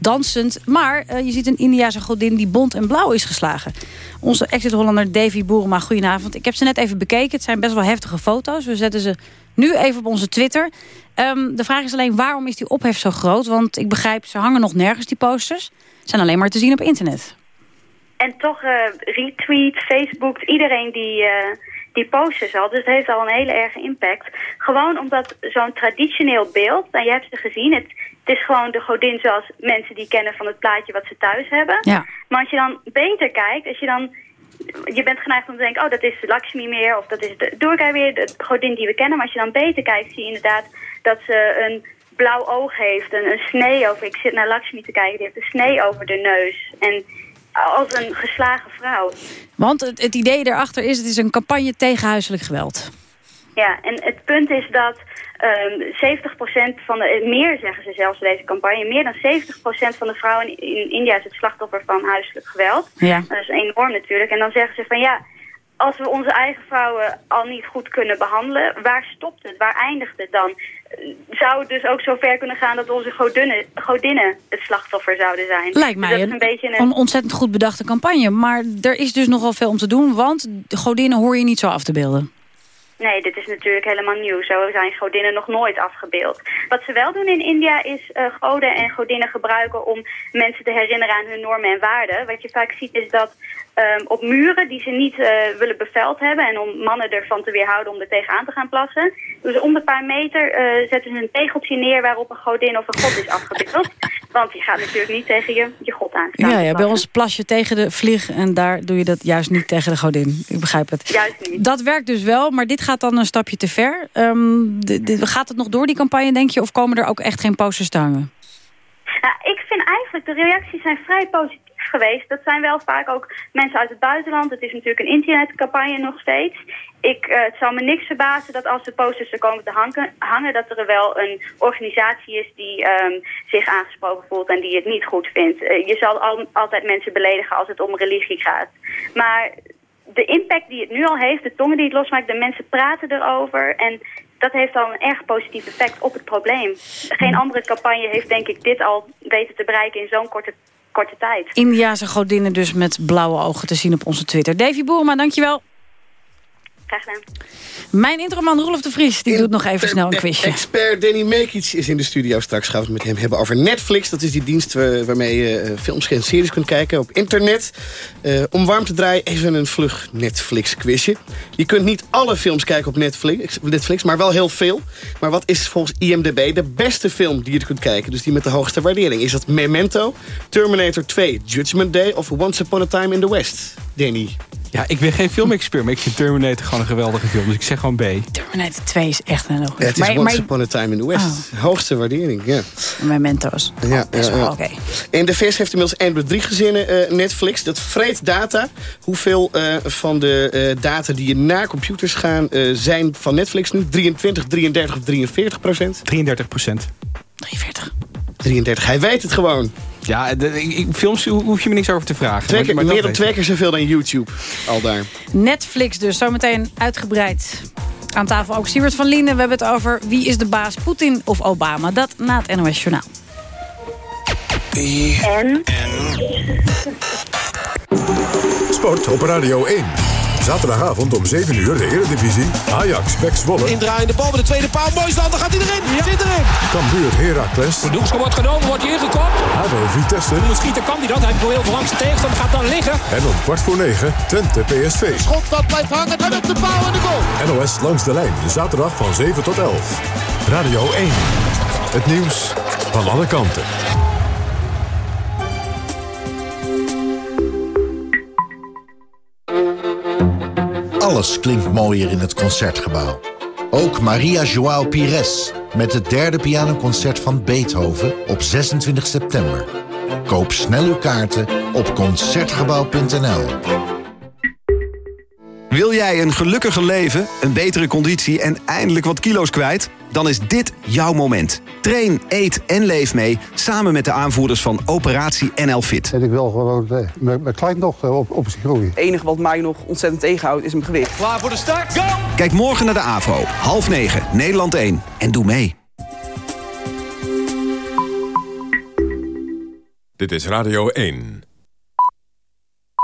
Dansend. Maar eh, je ziet een Indiase godin die bont en blauw is geslagen. Onze Exit Hollander Davy Boerema, goedenavond. Ik heb ze net even bekeken. Het zijn best wel heftige foto's. We zetten ze nu even op onze Twitter. Ehm, de vraag is alleen, waarom is die ophef zo groot? Want ik begrijp, ze hangen nog nergens, die posters. Zijn alleen maar te zien op internet. En toch eh retweet, Facebook, iedereen die, eh, die posters al. Dus het heeft al een hele erge impact. Gewoon omdat zo'n traditioneel beeld, en je hebt ze gezien, het, het is gewoon de godin zoals mensen die kennen van het plaatje wat ze thuis hebben. Ja. Maar als je dan beter kijkt, als je dan... Je bent geneigd om te denken, oh, dat is Lakshmi meer, of dat is de Durga weer, de godin die we kennen. Maar als je dan beter kijkt, zie je inderdaad dat ze een blauw oog heeft, een, een snee over. Ik zit naar Lakshmi te kijken, die heeft een snee over de neus. En als een geslagen vrouw. Want het, het idee erachter is, het is een campagne tegen huiselijk geweld. Ja, en het punt is dat ehm 70% van de, eh, meer zeggen ze zelfs deze campagne, meer dan 70% van de vrouwen in, in India is het slachtoffer van huiselijk geweld. Ja. Dat is enorm natuurlijk. En dan zeggen ze van ja, als we onze eigen vrouwen al niet goed kunnen behandelen, waar stopt het? Waar eindigt het dan? Zou het dus ook zo ver kunnen gaan dat onze godinnen, godinnen het slachtoffer zouden zijn? Lijkt mij Dus een, een beetje een een... ontzettend goed bedachte campagne. Maar er is dus nogal veel om te doen, want godinnen hoor je niet zo af te beelden. Nee, dit is natuurlijk helemaal nieuw. Zo zijn godinnen nog nooit afgebeeld. Wat ze wel doen in India is eh, goden en godinnen gebruiken om mensen te herinneren aan hun normen en waarden. Wat je vaak ziet is dat ehm, op muren die ze niet eh, willen beveld hebben en om mannen ervan te weerhouden om er tegenaan te gaan plassen. Dus om de paar meter eh, zetten ze een tegeltje neer waarop een godin of een god is afgebeeld. Want je gaat natuurlijk niet tegen je, je god aan. Ja, ja, bij ons plas je tegen de vlieg en daar doe je dat juist niet tegen de godin. Ik begrijp het. Juist niet. Dat werkt dus wel, maar dit gaat dan een stapje te ver. Ehm, gaat het nog door die campagne, denk je? Of komen er ook echt geen posters te hangen? Nou, ik vind eigenlijk, de reacties zijn vrij positief geweest. Dat zijn wel vaak ook mensen uit het buitenland. Het is natuurlijk een internetcampagne nog steeds. Ik, eh, het zal me niks verbazen dat als de posters er komen te hangen, hangen dat er wel een organisatie is die ehm, zich aangesproken voelt en die het niet goed vindt. Eh, je zal al, altijd mensen beledigen als het om religie gaat. Maar de impact die het nu al heeft, de tongen die het losmaakt, de mensen praten erover. En dat heeft al een erg positief effect op het probleem. Geen andere campagne heeft denk ik dit al weten te bereiken in zo'n korte, korte tijd. Godinnen dus met blauwe ogen te zien op onze Twitter. Davy Boerma, dankjewel. Graag gedaan. Mijn introman Roelof de Vries, die doet nog even snel een quizje. Expert Danny Mekic is in de studio. Straks gaan we het met hem hebben over Netflix. Dat is die dienst eh, waarmee je eh, films en series kunt kijken op internet. Eh, om warm te draaien even een vlug Netflix-quizje. Je kunt niet alle films kijken op Netflix, Netflix, maar wel heel veel. Maar wat is volgens IMDb de beste film die je kunt kijken? Dus die met de hoogste waardering. Is dat Memento, Terminator 2, Judgment Day of Once Upon a Time in the West? Danny. Ja, ik ben geen filmexpert, maar ik vind Terminator gewoon een geweldige film. Dus ik zeg gewoon B. Terminator 2 is echt een heel goed. Het is Once Upon a Time in the West. Hoogste waardering, ja. Memento's. Ja, best ja, oké. En de VS heeft inmiddels 1 3 gezinnen uh, Netflix. Dat vreet data. Hoeveel uh, van de uh, data die je naar computers gaan... zijn van Netflix nu? 23, 33 of 43 procent? 33 procent. 43. 33. Hij weet het gewoon. Ja, de, ik, films hoef je me niks over te vragen. Twee keer, maar, meer dan twee keer zoveel dan YouTube. Al daar. Netflix dus, zometeen uitgebreid. Aan tafel ook Siewert van Linden. We hebben het over wie is de baas, Poetin of Obama. Dat na het NOS Journaal. En? Sport op Radio 1. Zaterdagavond om 7 uur de Eredivisie. Ajax, Pek Zwolle. Indraaiende bal met de tweede paal. Mooi stand, dan gaat hij erin. Zit erin. Cambuur, Heracles. De doekschop wordt genomen, wordt hier ingekopt. ADO, Vitesse. Moet schieten, kan hij dat? Hij wil heel veel langs de tegenstander, gaat dan liggen. En om kwart voor negen Twente, PSV. Schot dat blijft hangen en op de paal en de goal. NOS langs de lijn, zaterdag van 7 tot 11. Radio 1. Het nieuws van alle kanten. Alles klinkt mooier in het Concertgebouw. Ook Maria Joao Pires met het derde pianoconcert van Beethoven op 26 september. Koop snel uw kaarten op Concertgebouw.nl. Wil jij een gelukkiger leven, een betere conditie en eindelijk wat kilo's kwijt? Dan is dit jouw moment. Train, eet en leef mee samen met de aanvoerders van Operatie NL Fit. En ik wil gewoon eh, mijn mijn kleindochter op, op zijn groei. Het enige wat mij nog ontzettend tegenhoudt is mijn gewicht. Klaar voor de start? Go! Kijk morgen naar de AVRO, half negen, Nederland 1. En doe mee. Dit is Radio 1.